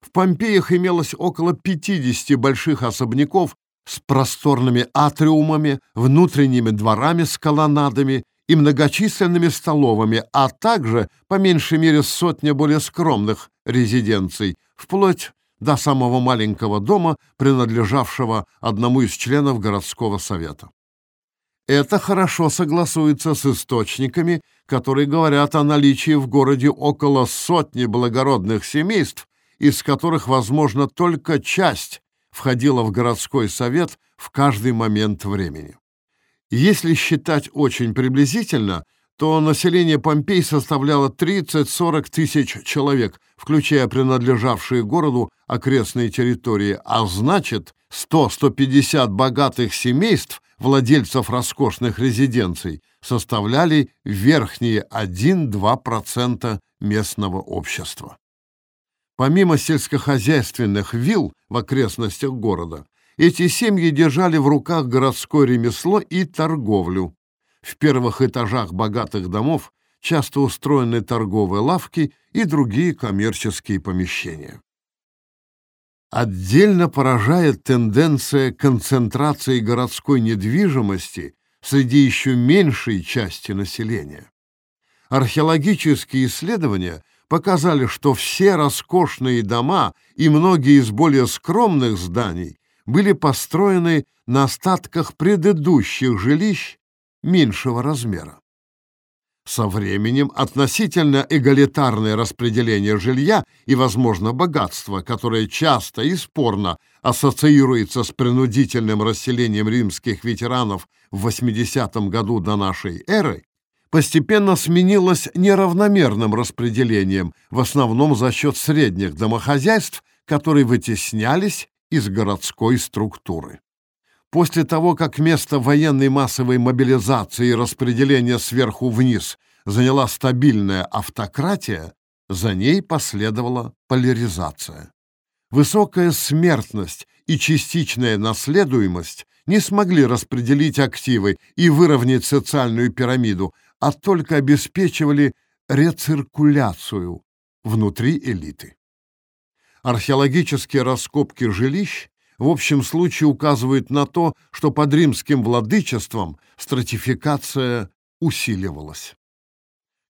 В Помпеях имелось около 50 больших особняков с просторными атриумами, внутренними дворами с колоннадами и многочисленными столовыми, а также, по меньшей мере, сотня более скромных резиденций, вплоть до самого маленького дома, принадлежавшего одному из членов городского совета. Это хорошо согласуется с источниками, которые говорят о наличии в городе около сотни благородных семейств, из которых, возможно, только часть входила в городской совет в каждый момент времени. Если считать очень приблизительно, то население Помпей составляло 30-40 тысяч человек, включая принадлежавшие городу окрестные территории, а значит, 100-150 богатых семейств, владельцев роскошных резиденций, составляли верхние 1-2% местного общества. Помимо сельскохозяйственных вилл в окрестностях города, эти семьи держали в руках городское ремесло и торговлю. В первых этажах богатых домов часто устроены торговые лавки и другие коммерческие помещения. Отдельно поражает тенденция концентрации городской недвижимости среди еще меньшей части населения. Археологические исследования показали, что все роскошные дома и многие из более скромных зданий были построены на остатках предыдущих жилищ меньшего размера. Со временем относительно эгалитарное распределение жилья и, возможно, богатство, которое часто и спорно ассоциируется с принудительным расселением римских ветеранов в 80 году до нашей эры, постепенно сменилось неравномерным распределением, в основном за счет средних домохозяйств, которые вытеснялись из городской структуры. После того, как место военной массовой мобилизации и распределения сверху вниз заняла стабильная автократия, за ней последовала поляризация. Высокая смертность и частичная наследуемость не смогли распределить активы и выровнять социальную пирамиду, а только обеспечивали рециркуляцию внутри элиты. Археологические раскопки жилищ в общем случае указывают на то, что под римским владычеством стратификация усиливалась.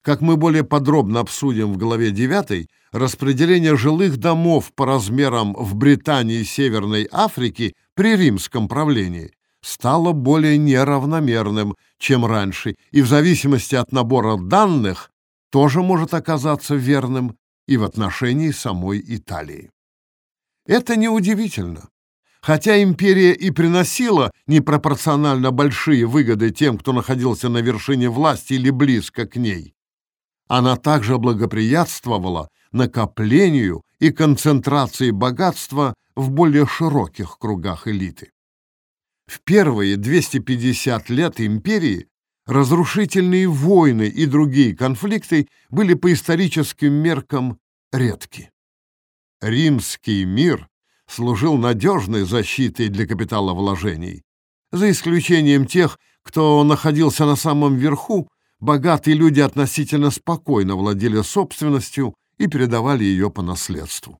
Как мы более подробно обсудим в главе 9, распределение жилых домов по размерам в Британии и Северной Африке при римском правлении стало более неравномерным, чем раньше, и в зависимости от набора данных тоже может оказаться верным и в отношении самой Италии. Это неудивительно. Хотя империя и приносила непропорционально большие выгоды тем, кто находился на вершине власти или близко к ней, она также благоприятствовала накоплению и концентрации богатства в более широких кругах элиты. В первые 250 лет империи разрушительные войны и другие конфликты были по историческим меркам редки. Римский мир служил надежной защитой для капиталовложений, за исключением тех, кто находился на самом верху богатые люди относительно спокойно владели собственностью и передавали ее по наследству.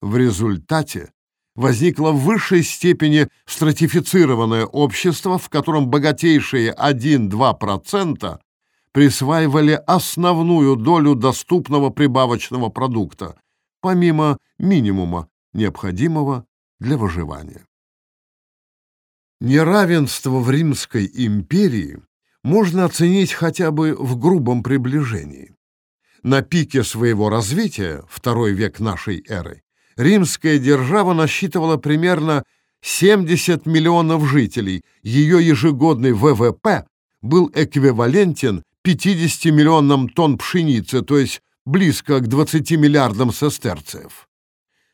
В результате возникло в высшей степени стратифицированное общество, в котором богатейшие 1-2% присваивали основную долю доступного прибавочного продукта, помимо минимума, необходимого для выживания. Неравенство в Римской империи можно оценить хотя бы в грубом приближении. На пике своего развития, второй век нашей эры, римская держава насчитывала примерно 70 миллионов жителей, ее ежегодный ВВП был эквивалентен 50 миллионам тонн пшеницы, то есть близко к 20 миллиардам сестерцев.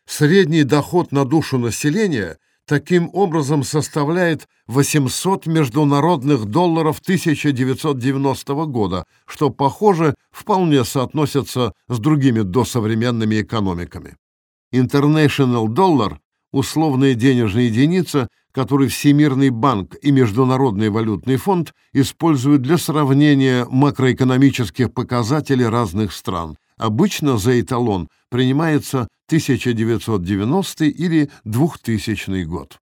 Средний доход на душу населения – таким образом составляет 800 международных долларов 1990 года, что, похоже, вполне соотносится с другими досовременными экономиками. International Dollar – условная денежная единица, которую Всемирный банк и Международный валютный фонд используют для сравнения макроэкономических показателей разных стран. Обычно за эталон принимается 1990 или 2000 год.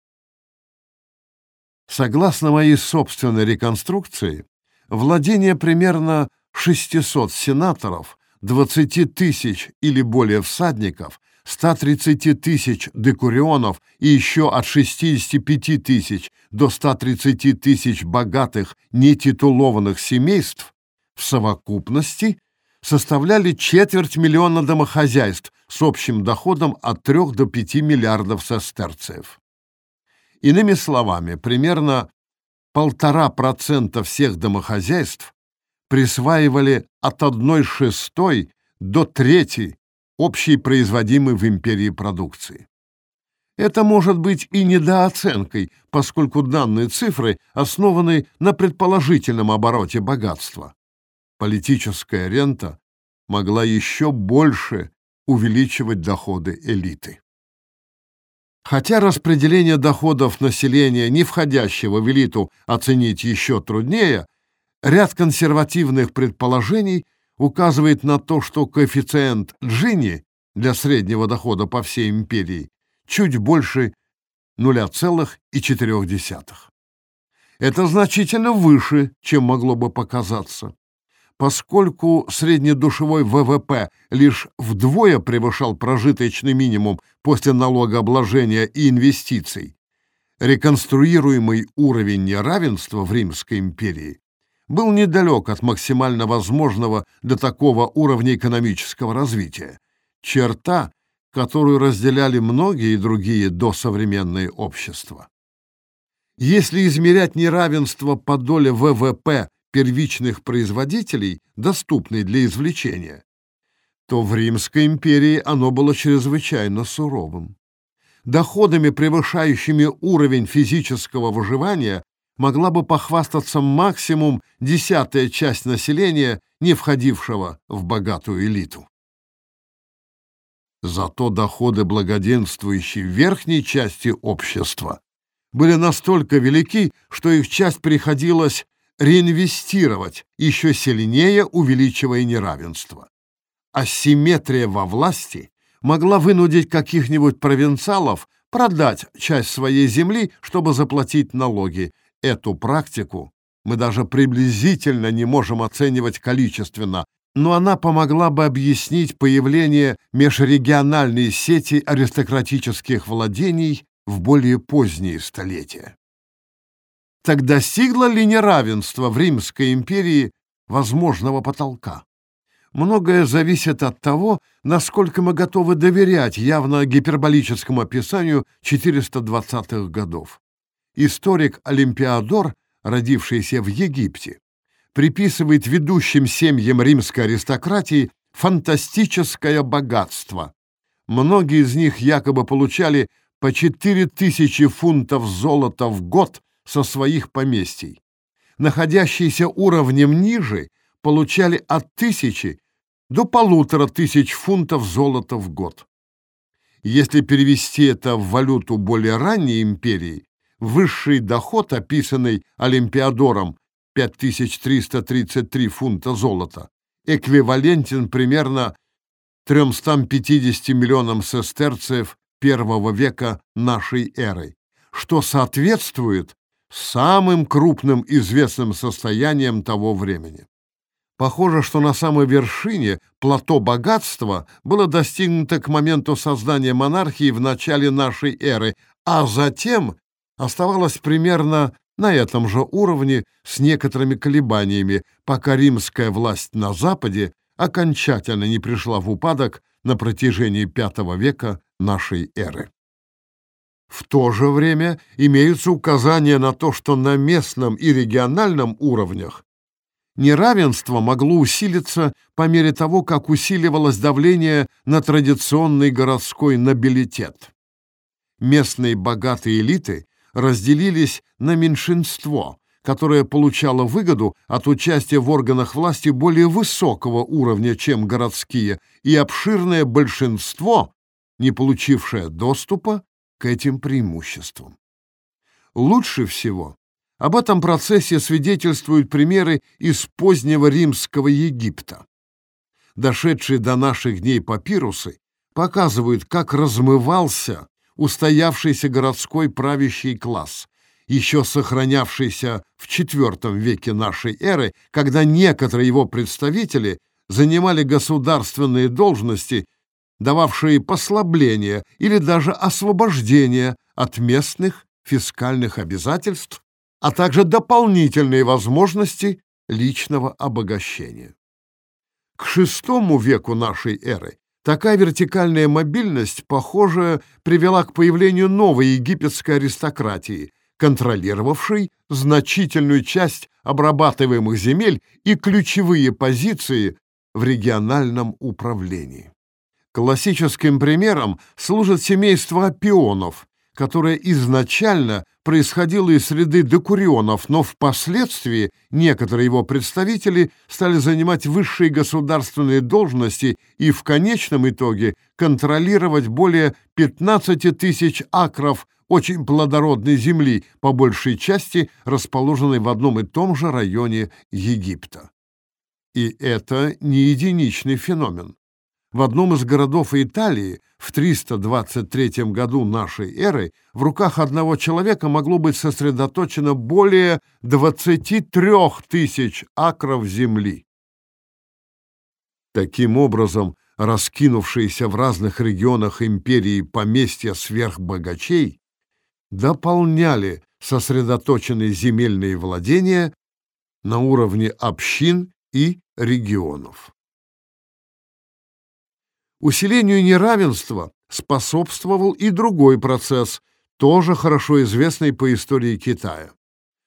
Согласно моей собственной реконструкции, владение примерно 600 сенаторов, 20 тысяч или более всадников, 130 тысяч декурионов и еще от 65 тысяч до 130 тысяч богатых нетитулованных семейств в совокупности – составляли четверть миллиона домохозяйств с общим доходом от 3 до 5 миллиардов сестерцев. Иными словами, примерно полтора процента всех домохозяйств присваивали от 1 шестой до трети общей производимой в империи продукции. Это может быть и недооценкой, поскольку данные цифры основаны на предположительном обороте богатства политическая рента могла еще больше увеличивать доходы элиты. Хотя распределение доходов населения, не входящего в элиту, оценить еще труднее, ряд консервативных предположений указывает на то, что коэффициент Джинни для среднего дохода по всей империи чуть больше 0,4. Это значительно выше, чем могло бы показаться. Поскольку среднедушевой ВВП лишь вдвое превышал прожиточный минимум после налогообложения и инвестиций, реконструируемый уровень неравенства в Римской империи был недалек от максимально возможного для такого уровня экономического развития, черта, которую разделяли многие другие досовременные общества. Если измерять неравенство по доле ВВП первичных производителей, доступной для извлечения, то в Римской империи оно было чрезвычайно суровым. Доходами, превышающими уровень физического выживания, могла бы похвастаться максимум десятая часть населения, не входившего в богатую элиту. Зато доходы благоденствующей верхней части общества были настолько велики, что их часть приходилось реинвестировать, еще сильнее увеличивая неравенство. Асимметрия во власти могла вынудить каких-нибудь провинциалов продать часть своей земли, чтобы заплатить налоги. Эту практику мы даже приблизительно не можем оценивать количественно, но она помогла бы объяснить появление межрегиональной сети аристократических владений в более поздние столетия. Так достигло ли неравенство в Римской империи возможного потолка? Многое зависит от того, насколько мы готовы доверять явно гиперболическому описанию 420-х годов. Историк Олимпиадор, родившийся в Египте, приписывает ведущим семьям римской аристократии фантастическое богатство. Многие из них якобы получали по 4000 фунтов золота в год со своих поместий. Находящиеся уровнем ниже получали от тысячи до полутора тысяч фунтов золота в год. Если перевести это в валюту более ранней империи, высший доход, описанный Олимпиадором 5333 фунта золота, эквивалентен примерно 350 миллионам сестерцев первого века нашей эры, что соответствует самым крупным известным состояниям того времени. Похоже, что на самой вершине плато богатства было достигнуто к моменту создания монархии в начале нашей эры, а затем оставалось примерно на этом же уровне с некоторыми колебаниями, пока римская власть на Западе окончательно не пришла в упадок на протяжении V века нашей эры. В то же время имеются указания на то, что на местном и региональном уровнях неравенство могло усилиться по мере того, как усиливалось давление на традиционный городской нобилитет. Местные богатые элиты разделились на меньшинство, которое получало выгоду от участия в органах власти более высокого уровня, чем городские, и обширное большинство, не получившее доступа к этим преимуществам. Лучше всего об этом процессе свидетельствуют примеры из позднего римского Египта. Дошедшие до наших дней папирусы показывают, как размывался устоявшийся городской правящий класс, еще сохранявшийся в IV веке нашей эры, когда некоторые его представители занимали государственные должности, дававшие послабление или даже освобождение от местных фискальных обязательств, а также дополнительные возможности личного обогащения. К VI веку нашей эры Такая вертикальная мобильность, похоже, привела к появлению новой египетской аристократии, контролировавшей значительную часть обрабатываемых земель и ключевые позиции в региональном управлении. Классическим примером служит семейство опионов, которое изначально происходило из среды декурионов, но впоследствии некоторые его представители стали занимать высшие государственные должности и в конечном итоге контролировать более 15 тысяч акров очень плодородной земли, по большей части расположенной в одном и том же районе Египта. И это не единичный феномен. В одном из городов Италии в 323 году нашей эры в руках одного человека могло быть сосредоточено более 23 тысяч акров земли. Таким образом, раскинувшиеся в разных регионах империи поместья сверхбогачей дополняли сосредоточенные земельные владения на уровне общин и регионов. Усилению неравенства способствовал и другой процесс, тоже хорошо известный по истории Китая.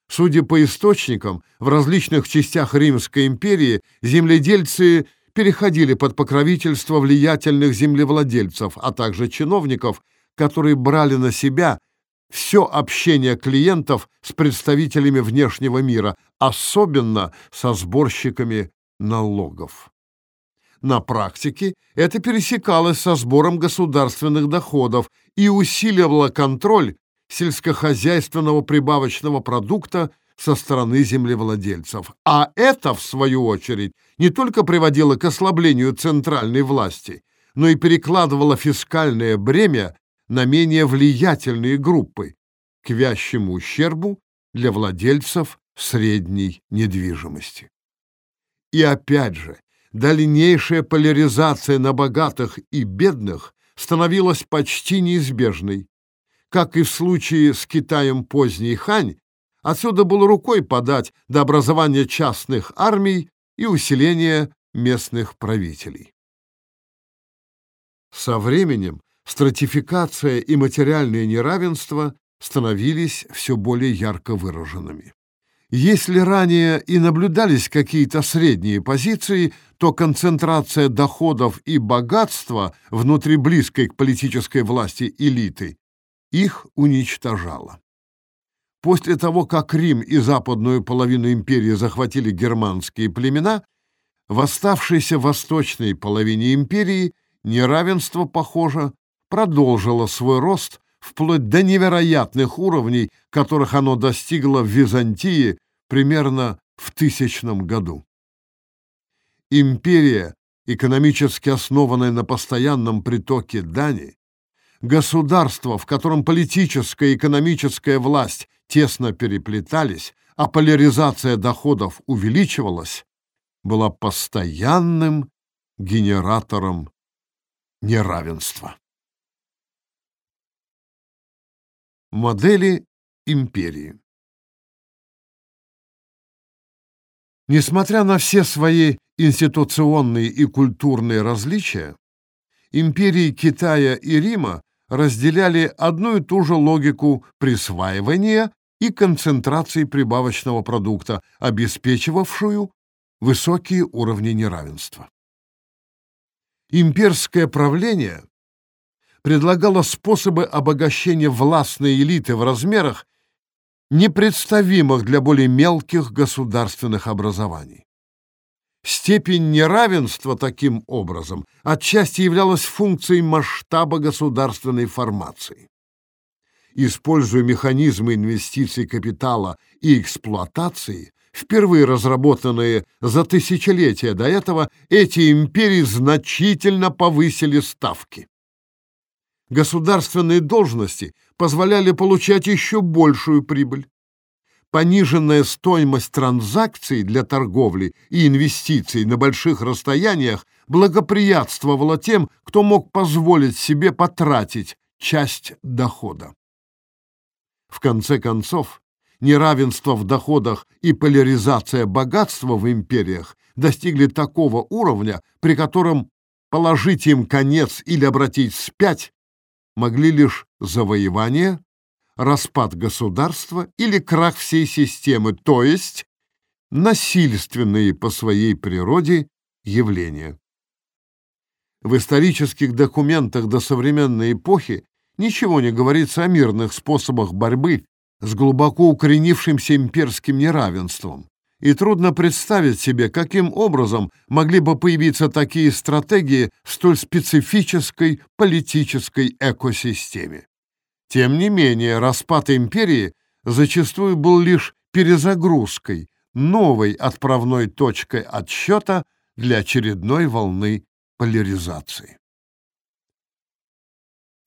Судя по источникам, в различных частях Римской империи земледельцы переходили под покровительство влиятельных землевладельцев, а также чиновников, которые брали на себя все общение клиентов с представителями внешнего мира, особенно со сборщиками налогов. На практике это пересекалось со сбором государственных доходов и усиливало контроль сельскохозяйственного прибавочного продукта со стороны землевладельцев. А это, в свою очередь, не только приводило к ослаблению центральной власти, но и перекладывало фискальное бремя на менее влиятельные группы, к вящему ущербу для владельцев средней недвижимости. И опять же, дальнейшая поляризация на богатых и бедных становилась почти неизбежной. Как и в случае с Китаем поздней Хань, отсюда было рукой подать до образования частных армий и усиления местных правителей. Со временем стратификация и материальное неравенство становились все более ярко выраженными. Если ранее и наблюдались какие-то средние позиции, то концентрация доходов и богатства внутри близкой к политической власти элиты их уничтожала. После того, как Рим и западную половину империи захватили германские племена, в оставшейся восточной половине империи неравенство, похоже, продолжило свой рост вплоть до невероятных уровней, которых оно достигло в Византии примерно в тысячном году. Империя, экономически основанная на постоянном притоке дани, государство, в котором политическая и экономическая власть тесно переплетались, а поляризация доходов увеличивалась, была постоянным генератором неравенства. Модели империи Несмотря на все свои институционные и культурные различия, империи Китая и Рима разделяли одну и ту же логику присваивания и концентрации прибавочного продукта, обеспечивавшую высокие уровни неравенства. Имперское правление предлагала способы обогащения властной элиты в размерах, непредставимых для более мелких государственных образований. Степень неравенства таким образом отчасти являлась функцией масштаба государственной формации. Используя механизмы инвестиций капитала и эксплуатации, впервые разработанные за тысячелетия до этого, эти империи значительно повысили ставки государственные должности позволяли получать еще большую прибыль. Пониженная стоимость транзакций для торговли и инвестиций на больших расстояниях благоприятствовала тем, кто мог позволить себе потратить часть дохода. В конце концов, неравенство в доходах и поляризация богатства в империях достигли такого уровня, при котором положить им конец или обратить вспять могли лишь завоевание, распад государства или крах всей системы, то есть насильственные по своей природе явления. В исторических документах до современной эпохи ничего не говорится о мирных способах борьбы с глубоко укоренившимся имперским неравенством и трудно представить себе, каким образом могли бы появиться такие стратегии в столь специфической политической экосистеме. Тем не менее, распад империи зачастую был лишь перезагрузкой, новой отправной точкой отсчета для очередной волны поляризации.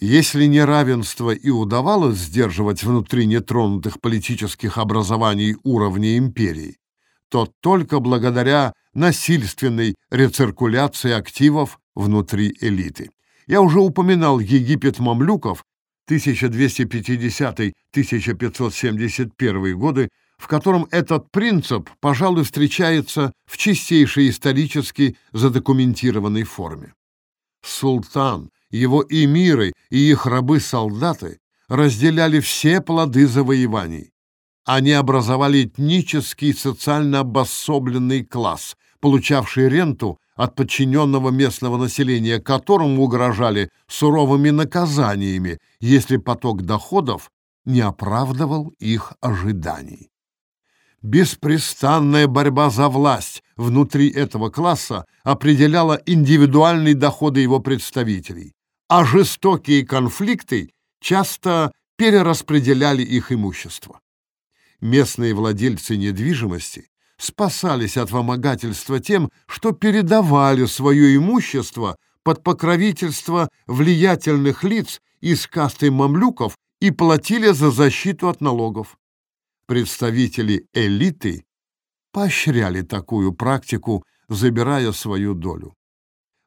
Если неравенство и удавалось сдерживать внутри нетронутых политических образований уровня империи, то только благодаря насильственной рециркуляции активов внутри элиты. Я уже упоминал Египет мамлюков 1250-1571 годы, в котором этот принцип, пожалуй, встречается в чистейшей исторически задокументированной форме. Султан, его эмиры и их рабы-солдаты разделяли все плоды завоеваний, они образовали этнический социально обособленный класс, получавший ренту от подчиненного местного населения, которому угрожали суровыми наказаниями, если поток доходов не оправдывал их ожиданий. Беспрестанная борьба за власть внутри этого класса определяла индивидуальные доходы его представителей, а жестокие конфликты часто перераспределяли их имущество. Местные владельцы недвижимости спасались от вымогательства тем, что передавали свое имущество под покровительство влиятельных лиц из касты мамлюков и платили за защиту от налогов. Представители элиты поощряли такую практику, забирая свою долю.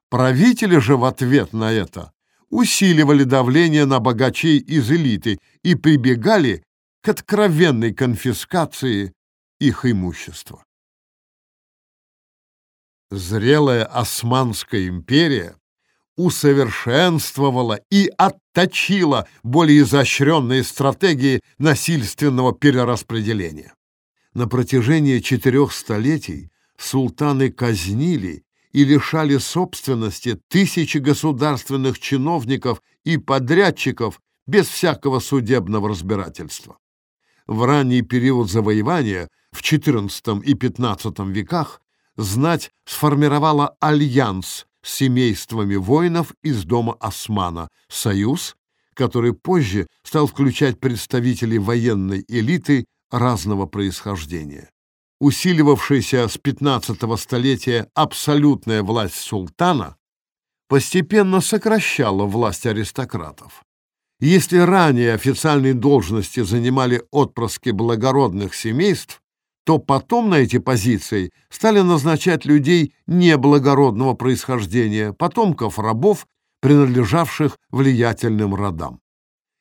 Правители же в ответ на это усиливали давление на богачей из элиты и прибегали к откровенной конфискации их имущества. Зрелая Османская империя усовершенствовала и отточила более изощренные стратегии насильственного перераспределения. На протяжении четырех столетий султаны казнили и лишали собственности тысячи государственных чиновников и подрядчиков без всякого судебного разбирательства. В ранний период завоевания, в XIV и XV веках, знать сформировала альянс с семействами воинов из дома Османа, союз, который позже стал включать представителей военной элиты разного происхождения усиливавшаяся с 15-го столетия абсолютная власть султана постепенно сокращала власть аристократов. Если ранее официальные должности занимали отпрыски благородных семейств, то потом на эти позиции стали назначать людей неблагородного происхождения, потомков рабов, принадлежавших влиятельным родам.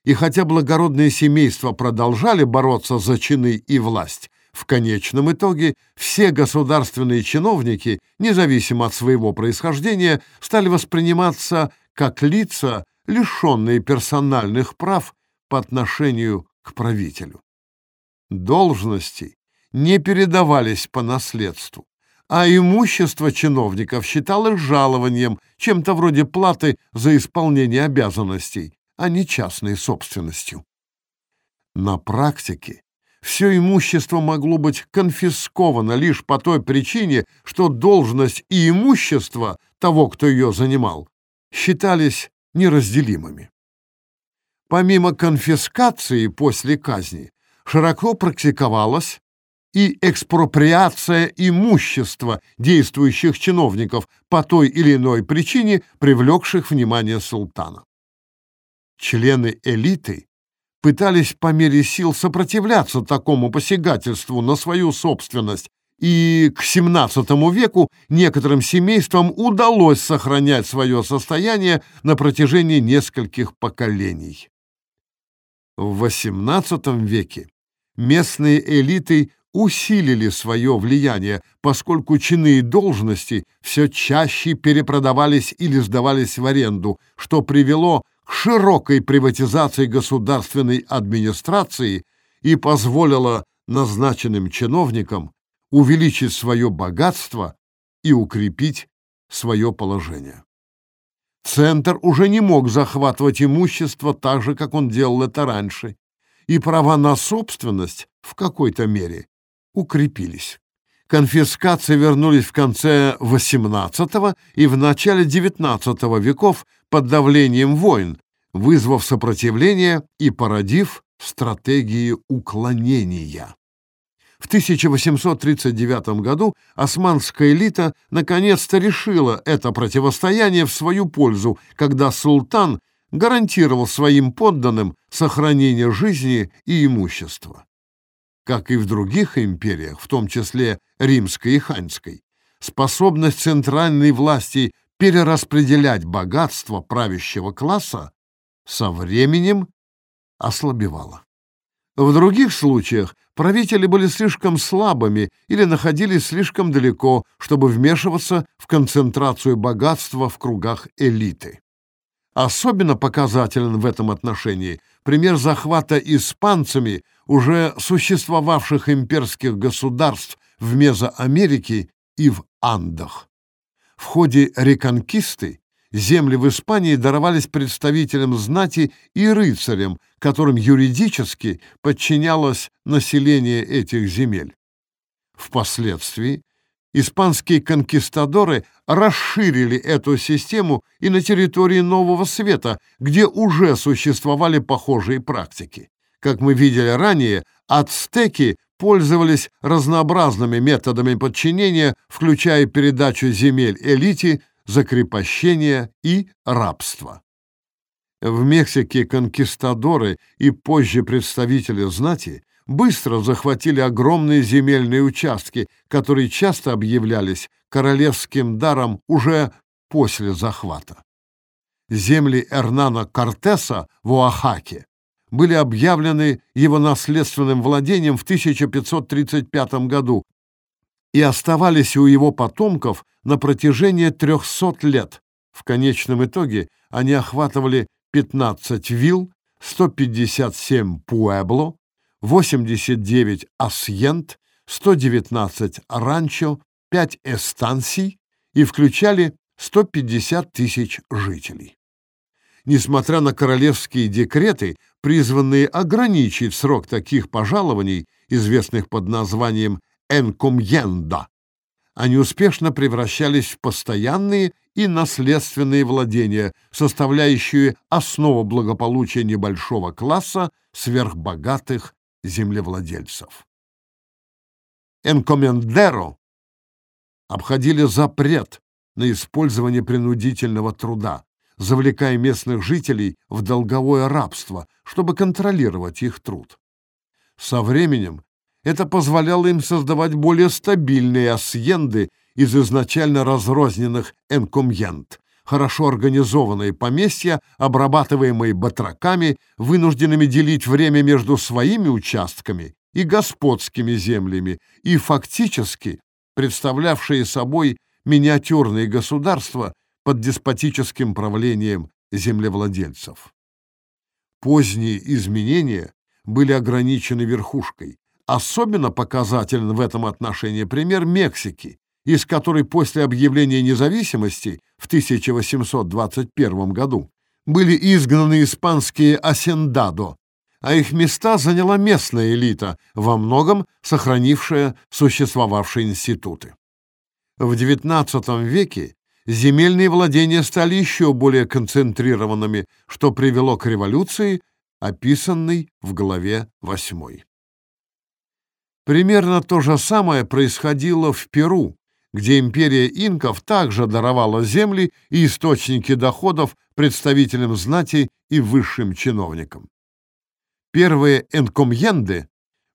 И хотя благородные семейства продолжали бороться за чины и власть, в конечном итоге все государственные чиновники, независимо от своего происхождения, стали восприниматься как лица, лишенные персональных прав по отношению к правителю. Должности не передавались по наследству, а имущество чиновников считалось жалованием, чем-то вроде платы за исполнение обязанностей, а не частной собственностью. На практике все имущество могло быть конфисковано лишь по той причине, что должность и имущество того, кто ее занимал, считались неразделимыми. Помимо конфискации после казни, широко практиковалась и экспроприация имущества действующих чиновников по той или иной причине, привлекших внимание султана. Члены элиты пытались по мере сил сопротивляться такому посягательству на свою собственность, и к XVII веку некоторым семействам удалось сохранять свое состояние на протяжении нескольких поколений. В XVIII веке местные элиты усилили свое влияние, поскольку чины и должности все чаще перепродавались или сдавались в аренду, что привело широкой приватизации государственной администрации и позволила назначенным чиновникам увеличить свое богатство и укрепить свое положение. Центр уже не мог захватывать имущество так же, как он делал это раньше, и права на собственность в какой-то мере укрепились. Конфискации вернулись в конце XVIII и в начале XIX веков под давлением войн, вызвав сопротивление и породив стратегии уклонения. В 1839 году османская элита наконец-то решила это противостояние в свою пользу, когда султан гарантировал своим подданным сохранение жизни и имущества. Как и в других империях, в том числе римской и ханьской, способность центральной власти перераспределять богатство правящего класса со временем ослабевала. В других случаях правители были слишком слабыми или находились слишком далеко, чтобы вмешиваться в концентрацию богатства в кругах элиты. Особенно показателен в этом отношении пример захвата испанцами уже существовавших имперских государств в Мезоамерике и в Андах. В ходе реконкисты земли в Испании даровались представителям знати и рыцарям, которым юридически подчинялось население этих земель. Впоследствии испанские конкистадоры расширили эту систему и на территории Нового Света, где уже существовали похожие практики. Как мы видели ранее, ацтеки пользовались разнообразными методами подчинения, включая передачу земель элите, закрепощение и рабство. В Мексике конкистадоры и позже представители знати быстро захватили огромные земельные участки, которые часто объявлялись королевским даром уже после захвата. Земли Эрнана Кортеса в Оахаке были объявлены его наследственным владением в 1535 году и оставались у его потомков на протяжении 300 лет. В конечном итоге они охватывали 15 вилл, 157 пуэбло, 89 асьент, 119 ранчо, 5 эстансий и включали 150 тысяч жителей. Несмотря на королевские декреты, призванные ограничить срок таких пожалований, известных под названием «энкомьенда», они успешно превращались в постоянные и наследственные владения, составляющие основу благополучия небольшого класса сверхбогатых землевладельцев. Энкомендеро обходили запрет на использование принудительного труда, завлекая местных жителей в долговое рабство, чтобы контролировать их труд. Со временем это позволяло им создавать более стабильные асьенды из изначально разрозненных энкомьент, хорошо организованные поместья, обрабатываемые батраками, вынужденными делить время между своими участками и господскими землями, и фактически представлявшие собой миниатюрные государства под деспотическим правлением землевладельцев. Поздние изменения были ограничены верхушкой. Особенно показателен в этом отношении пример Мексики, из которой после объявления независимости в 1821 году были изгнаны испанские асендадо, а их места заняла местная элита, во многом сохранившая существовавшие институты. В XIX веке земельные владения стали еще более концентрированными, что привело к революции, описанной в главе 8. Примерно то же самое происходило в Перу, где империя инков также даровала земли и источники доходов представителям знати и высшим чиновникам. Первые энкомьенды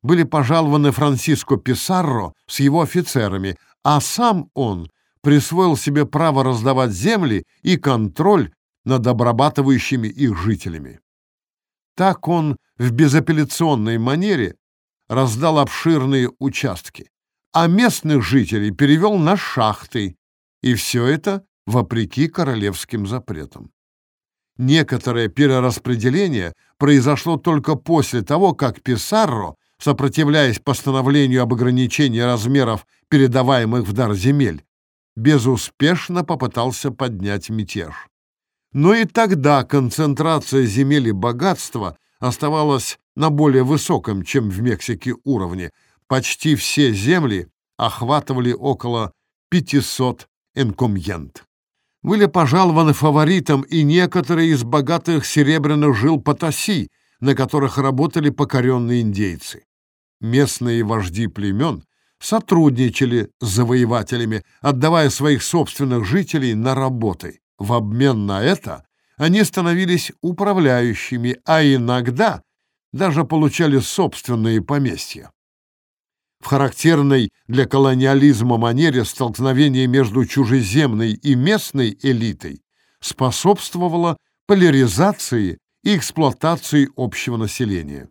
были пожалованы Франсиско Писарро с его офицерами, а сам он присвоил себе право раздавать земли и контроль над обрабатывающими их жителями. Так он в безапелляционной манере раздал обширные участки, а местных жителей перевел на шахты, и все это вопреки королевским запретам. Некоторое перераспределение произошло только после того, как Писарро, сопротивляясь постановлению об ограничении размеров передаваемых в дар земель, безуспешно попытался поднять мятеж. Но и тогда концентрация земель и богатства оставалась на более высоком, чем в Мексике, уровне, почти все земли охватывали около 500 энкомьент. Были пожалованы фаворитом и некоторые из богатых серебряных жил Потаси, на которых работали покоренные индейцы. Местные вожди племен сотрудничали с завоевателями, отдавая своих собственных жителей на работы. В обмен на это они становились управляющими, а иногда даже получали собственные поместья. В характерной для колониализма манере столкновение между чужеземной и местной элитой способствовало поляризации и эксплуатации общего населения.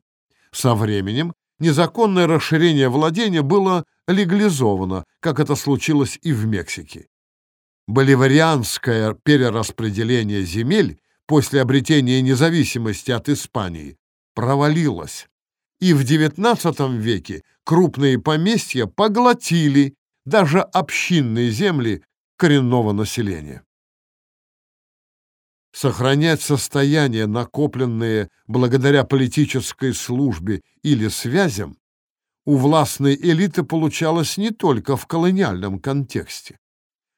Со временем незаконное расширение владения было легализовано, как это случилось и в Мексике. Боливарианское перераспределение земель после обретения независимости от Испании провалилось и в XIX веке крупные поместья поглотили даже общинные земли коренного населения. Сохранять состояние, накопленное благодаря политической службе или связям, у властной элиты получалось не только в колониальном контексте.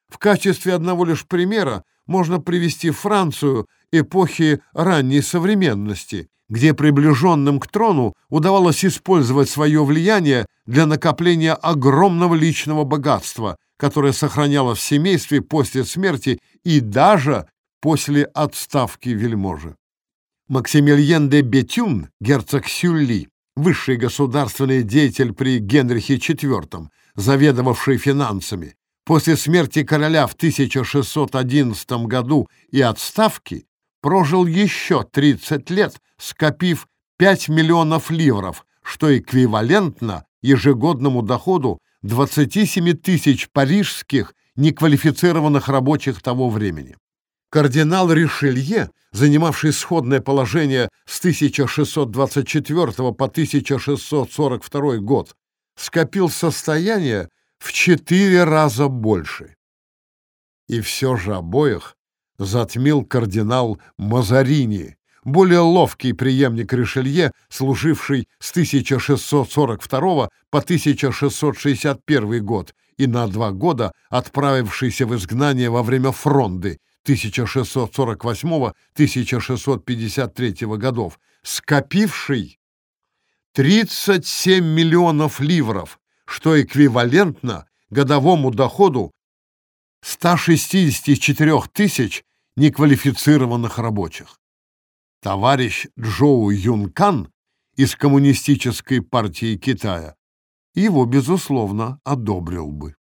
В качестве одного лишь примера можно привести Францию эпохи ранней современности, где приближенным к трону удавалось использовать свое влияние для накопления огромного личного богатства, которое сохранялось в семействе после смерти и даже после отставки вельможи. Максимилиен де Бетюн, герцог Сюлли, высший государственный деятель при Генрихе IV, заведовавший финансами, после смерти короля в 1611 году и отставки прожил еще 30 лет, скопив 5 миллионов ливров, что эквивалентно ежегодному доходу 27 тысяч парижских неквалифицированных рабочих того времени. Кардинал Ришелье, занимавший сходное положение с 1624 по 1642 год, скопил состояние в четыре раза больше. И все же обоих затмил кардинал Мазарини, более ловкий преемник Ришелье, служивший с 1642 по 1661 год и на два года отправившийся в изгнание во время фронды 1648-1653 годов, скопивший 37 миллионов ливров, что эквивалентно годовому доходу 164 тысяч неквалифицированных рабочих. Товарищ Джоу Юнкан из Коммунистической партии Китая его, безусловно, одобрил бы.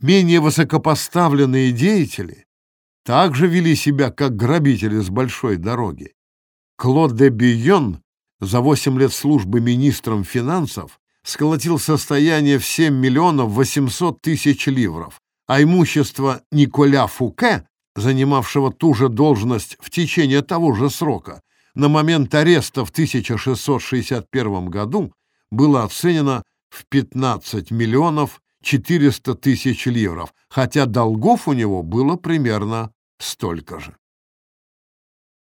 Менее высокопоставленные деятели также вели себя как грабители с большой дороги. Клод де Бийон за 8 лет службы министром финансов сколотил состояние в 7 миллионов 800 тысяч ливров, а имущество Николя Фуке, занимавшего ту же должность в течение того же срока, на момент ареста в 1661 году было оценено в 15 миллионов 400 тысяч ливров, хотя долгов у него было примерно столько же.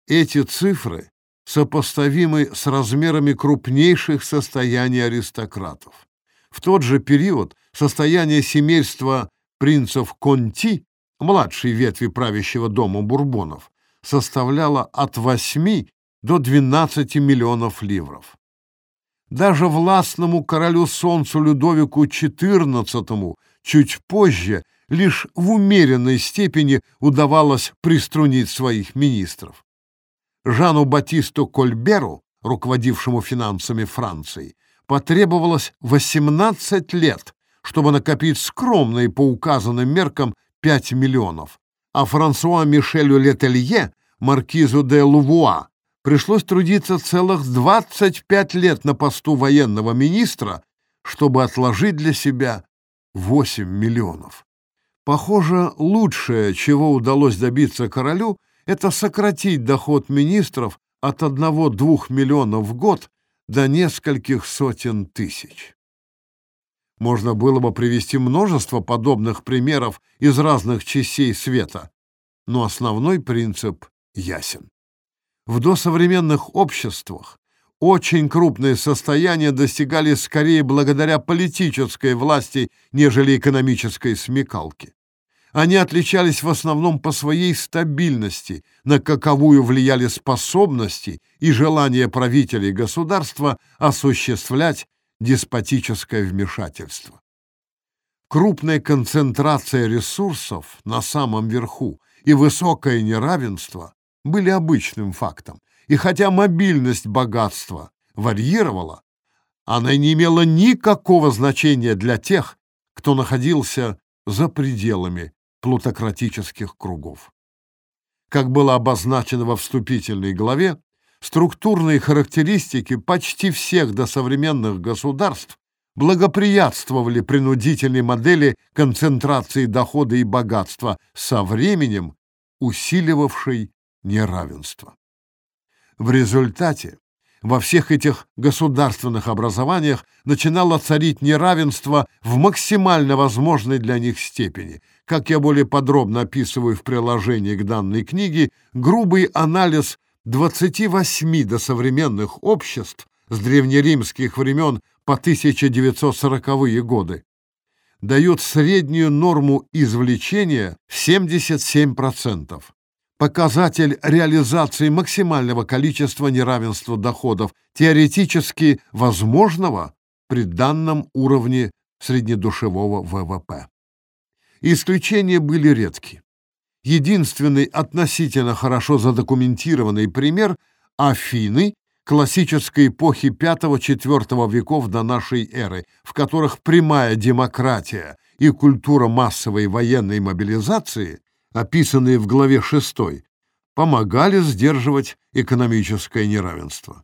Эти цифры сопоставимы с размерами крупнейших состояний аристократов. В тот же период состояние семейства принцев Конти, младшей ветви правящего дома Бурбонов, составляло от 8 до 12 миллионов ливров. Даже властному королю солнцу Людовику XIV чуть позже лишь в умеренной степени удавалось приструнить своих министров. Жану Батисту Кольберу, руководившему финансами Франции, потребовалось 18 лет, чтобы накопить скромные по указанным меркам 5 миллионов, а Франсуа Мишелю Летелье, маркизу де Лувуа, пришлось трудиться целых 25 лет на посту военного министра, чтобы отложить для себя 8 миллионов. Похоже, лучшее, чего удалось добиться королю, это сократить доход министров от 1-2 миллионов в год до нескольких сотен тысяч. Можно было бы привести множество подобных примеров из разных частей света, но основной принцип ясен. В досовременных обществах очень крупные состояния достигали скорее благодаря политической власти, нежели экономической смекалке. Они отличались в основном по своей стабильности, на каковую влияли способности и желание правителей государства осуществлять деспотическое вмешательство. Крупная концентрация ресурсов на самом верху и высокое неравенство были обычным фактом, и хотя мобильность богатства варьировала, она не имела никакого значения для тех, кто находился за пределами плутократических кругов. Как было обозначено во вступительной главе, структурные характеристики почти всех досовременных государств благоприятствовали принудительной модели концентрации дохода и богатства со временем усиливавшей неравенство. В результате во всех этих государственных образованиях начинало царить неравенство в максимально возможной для них степени. Как я более подробно описываю в приложении к данной книге, грубый анализ 28 досовременных обществ с древнеримских времен по 1940-е годы, дают среднюю норму извлечения в 77%. Показатель реализации максимального количества неравенства доходов теоретически возможного при данном уровне среднедушевого ВВП. Исключения были редки. Единственный относительно хорошо задокументированный пример – Афины классической эпохи V-IV веков до нашей эры, в которых прямая демократия и культура массовой военной мобилизации, описанные в главе 6, помогали сдерживать экономическое неравенство.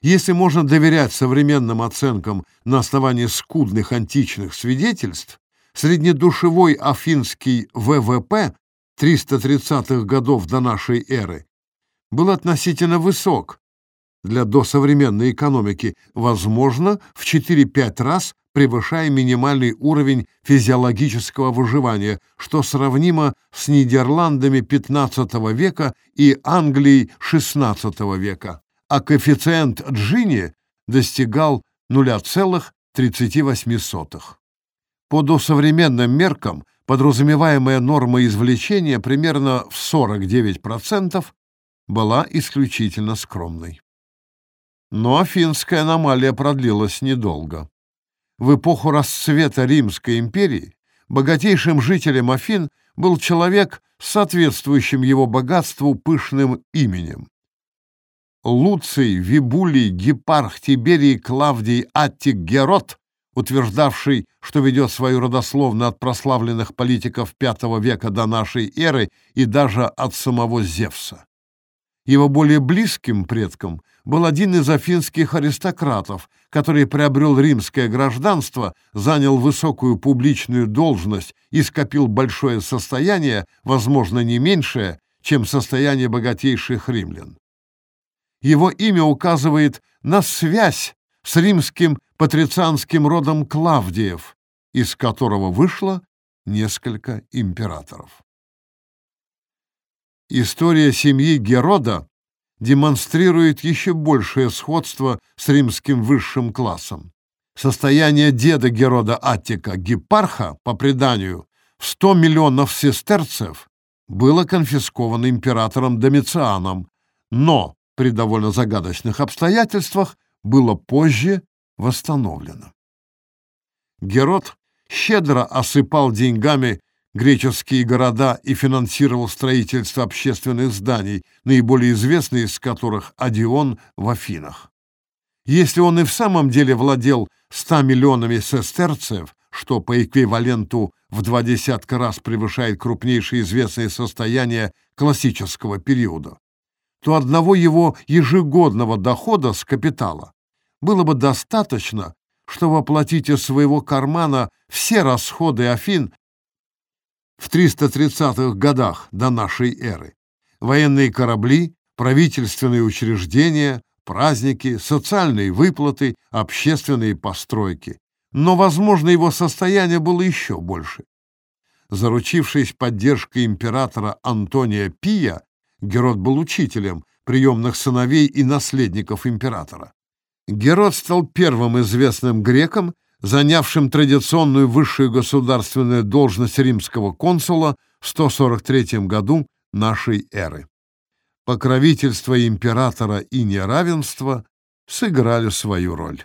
Если можно доверять современным оценкам на основании скудных античных свидетельств, среднедушевой афинский ВВП 330-х годов до нашей эры был относительно высок для досовременной экономики, возможно, в 4-5 раз превышая минимальный уровень физиологического выживания, что сравнимо с Нидерландами XV века и Англией XVI века, а коэффициент Джини достигал 0,38. По досовременным меркам подразумеваемая норма извлечения примерно в 49% была исключительно скромной. Но афинская аномалия продлилась недолго. В эпоху расцвета Римской империи богатейшим жителем Афин был человек соответствующим его богатству пышным именем. Луций, Вибулий, Гепарх, Тиберий, Клавдий, Аттик, Герод, утверждавший, что ведет свою родословную от прославленных политиков V века до нашей эры и даже от самого Зевса. Его более близким предком был один из афинских аристократов, который приобрел римское гражданство, занял высокую публичную должность и скопил большое состояние, возможно, не меньшее, чем состояние богатейших римлян. Его имя указывает на связь с римским патрицианским родом Клавдиев, из которого вышло несколько императоров. История семьи Герода демонстрирует еще большее сходство с римским высшим классом. Состояние деда Герода Аттика, Гипарха, по преданию, в 100 миллионов сестерцев было конфисковано императором Домицианом, но при довольно загадочных обстоятельствах было позже восстановлено. Герод щедро осыпал деньгами греческие города и финансировал строительство общественных зданий, наиболее известный из которых Адион в Афинах. Если он и в самом деле владел 100 миллионами сестерцев, что по эквиваленту в два десятка раз превышает крупнейшие известные состояния классического периода, то одного его ежегодного дохода с капитала было бы достаточно, чтобы оплатить из своего кармана все расходы Афин в 330-х годах до нашей эры. Военные корабли, правительственные учреждения, праздники, социальные выплаты, общественные постройки. Но, возможно, его состояние было еще больше. Заручившись поддержкой императора Антония Пия, Герод был учителем приемных сыновей и наследников императора. Герод стал первым известным греком, занявшим традиционную высшую государственную должность римского консула в 143 году нашей эры. Покровительство императора и неравенство сыграли свою роль.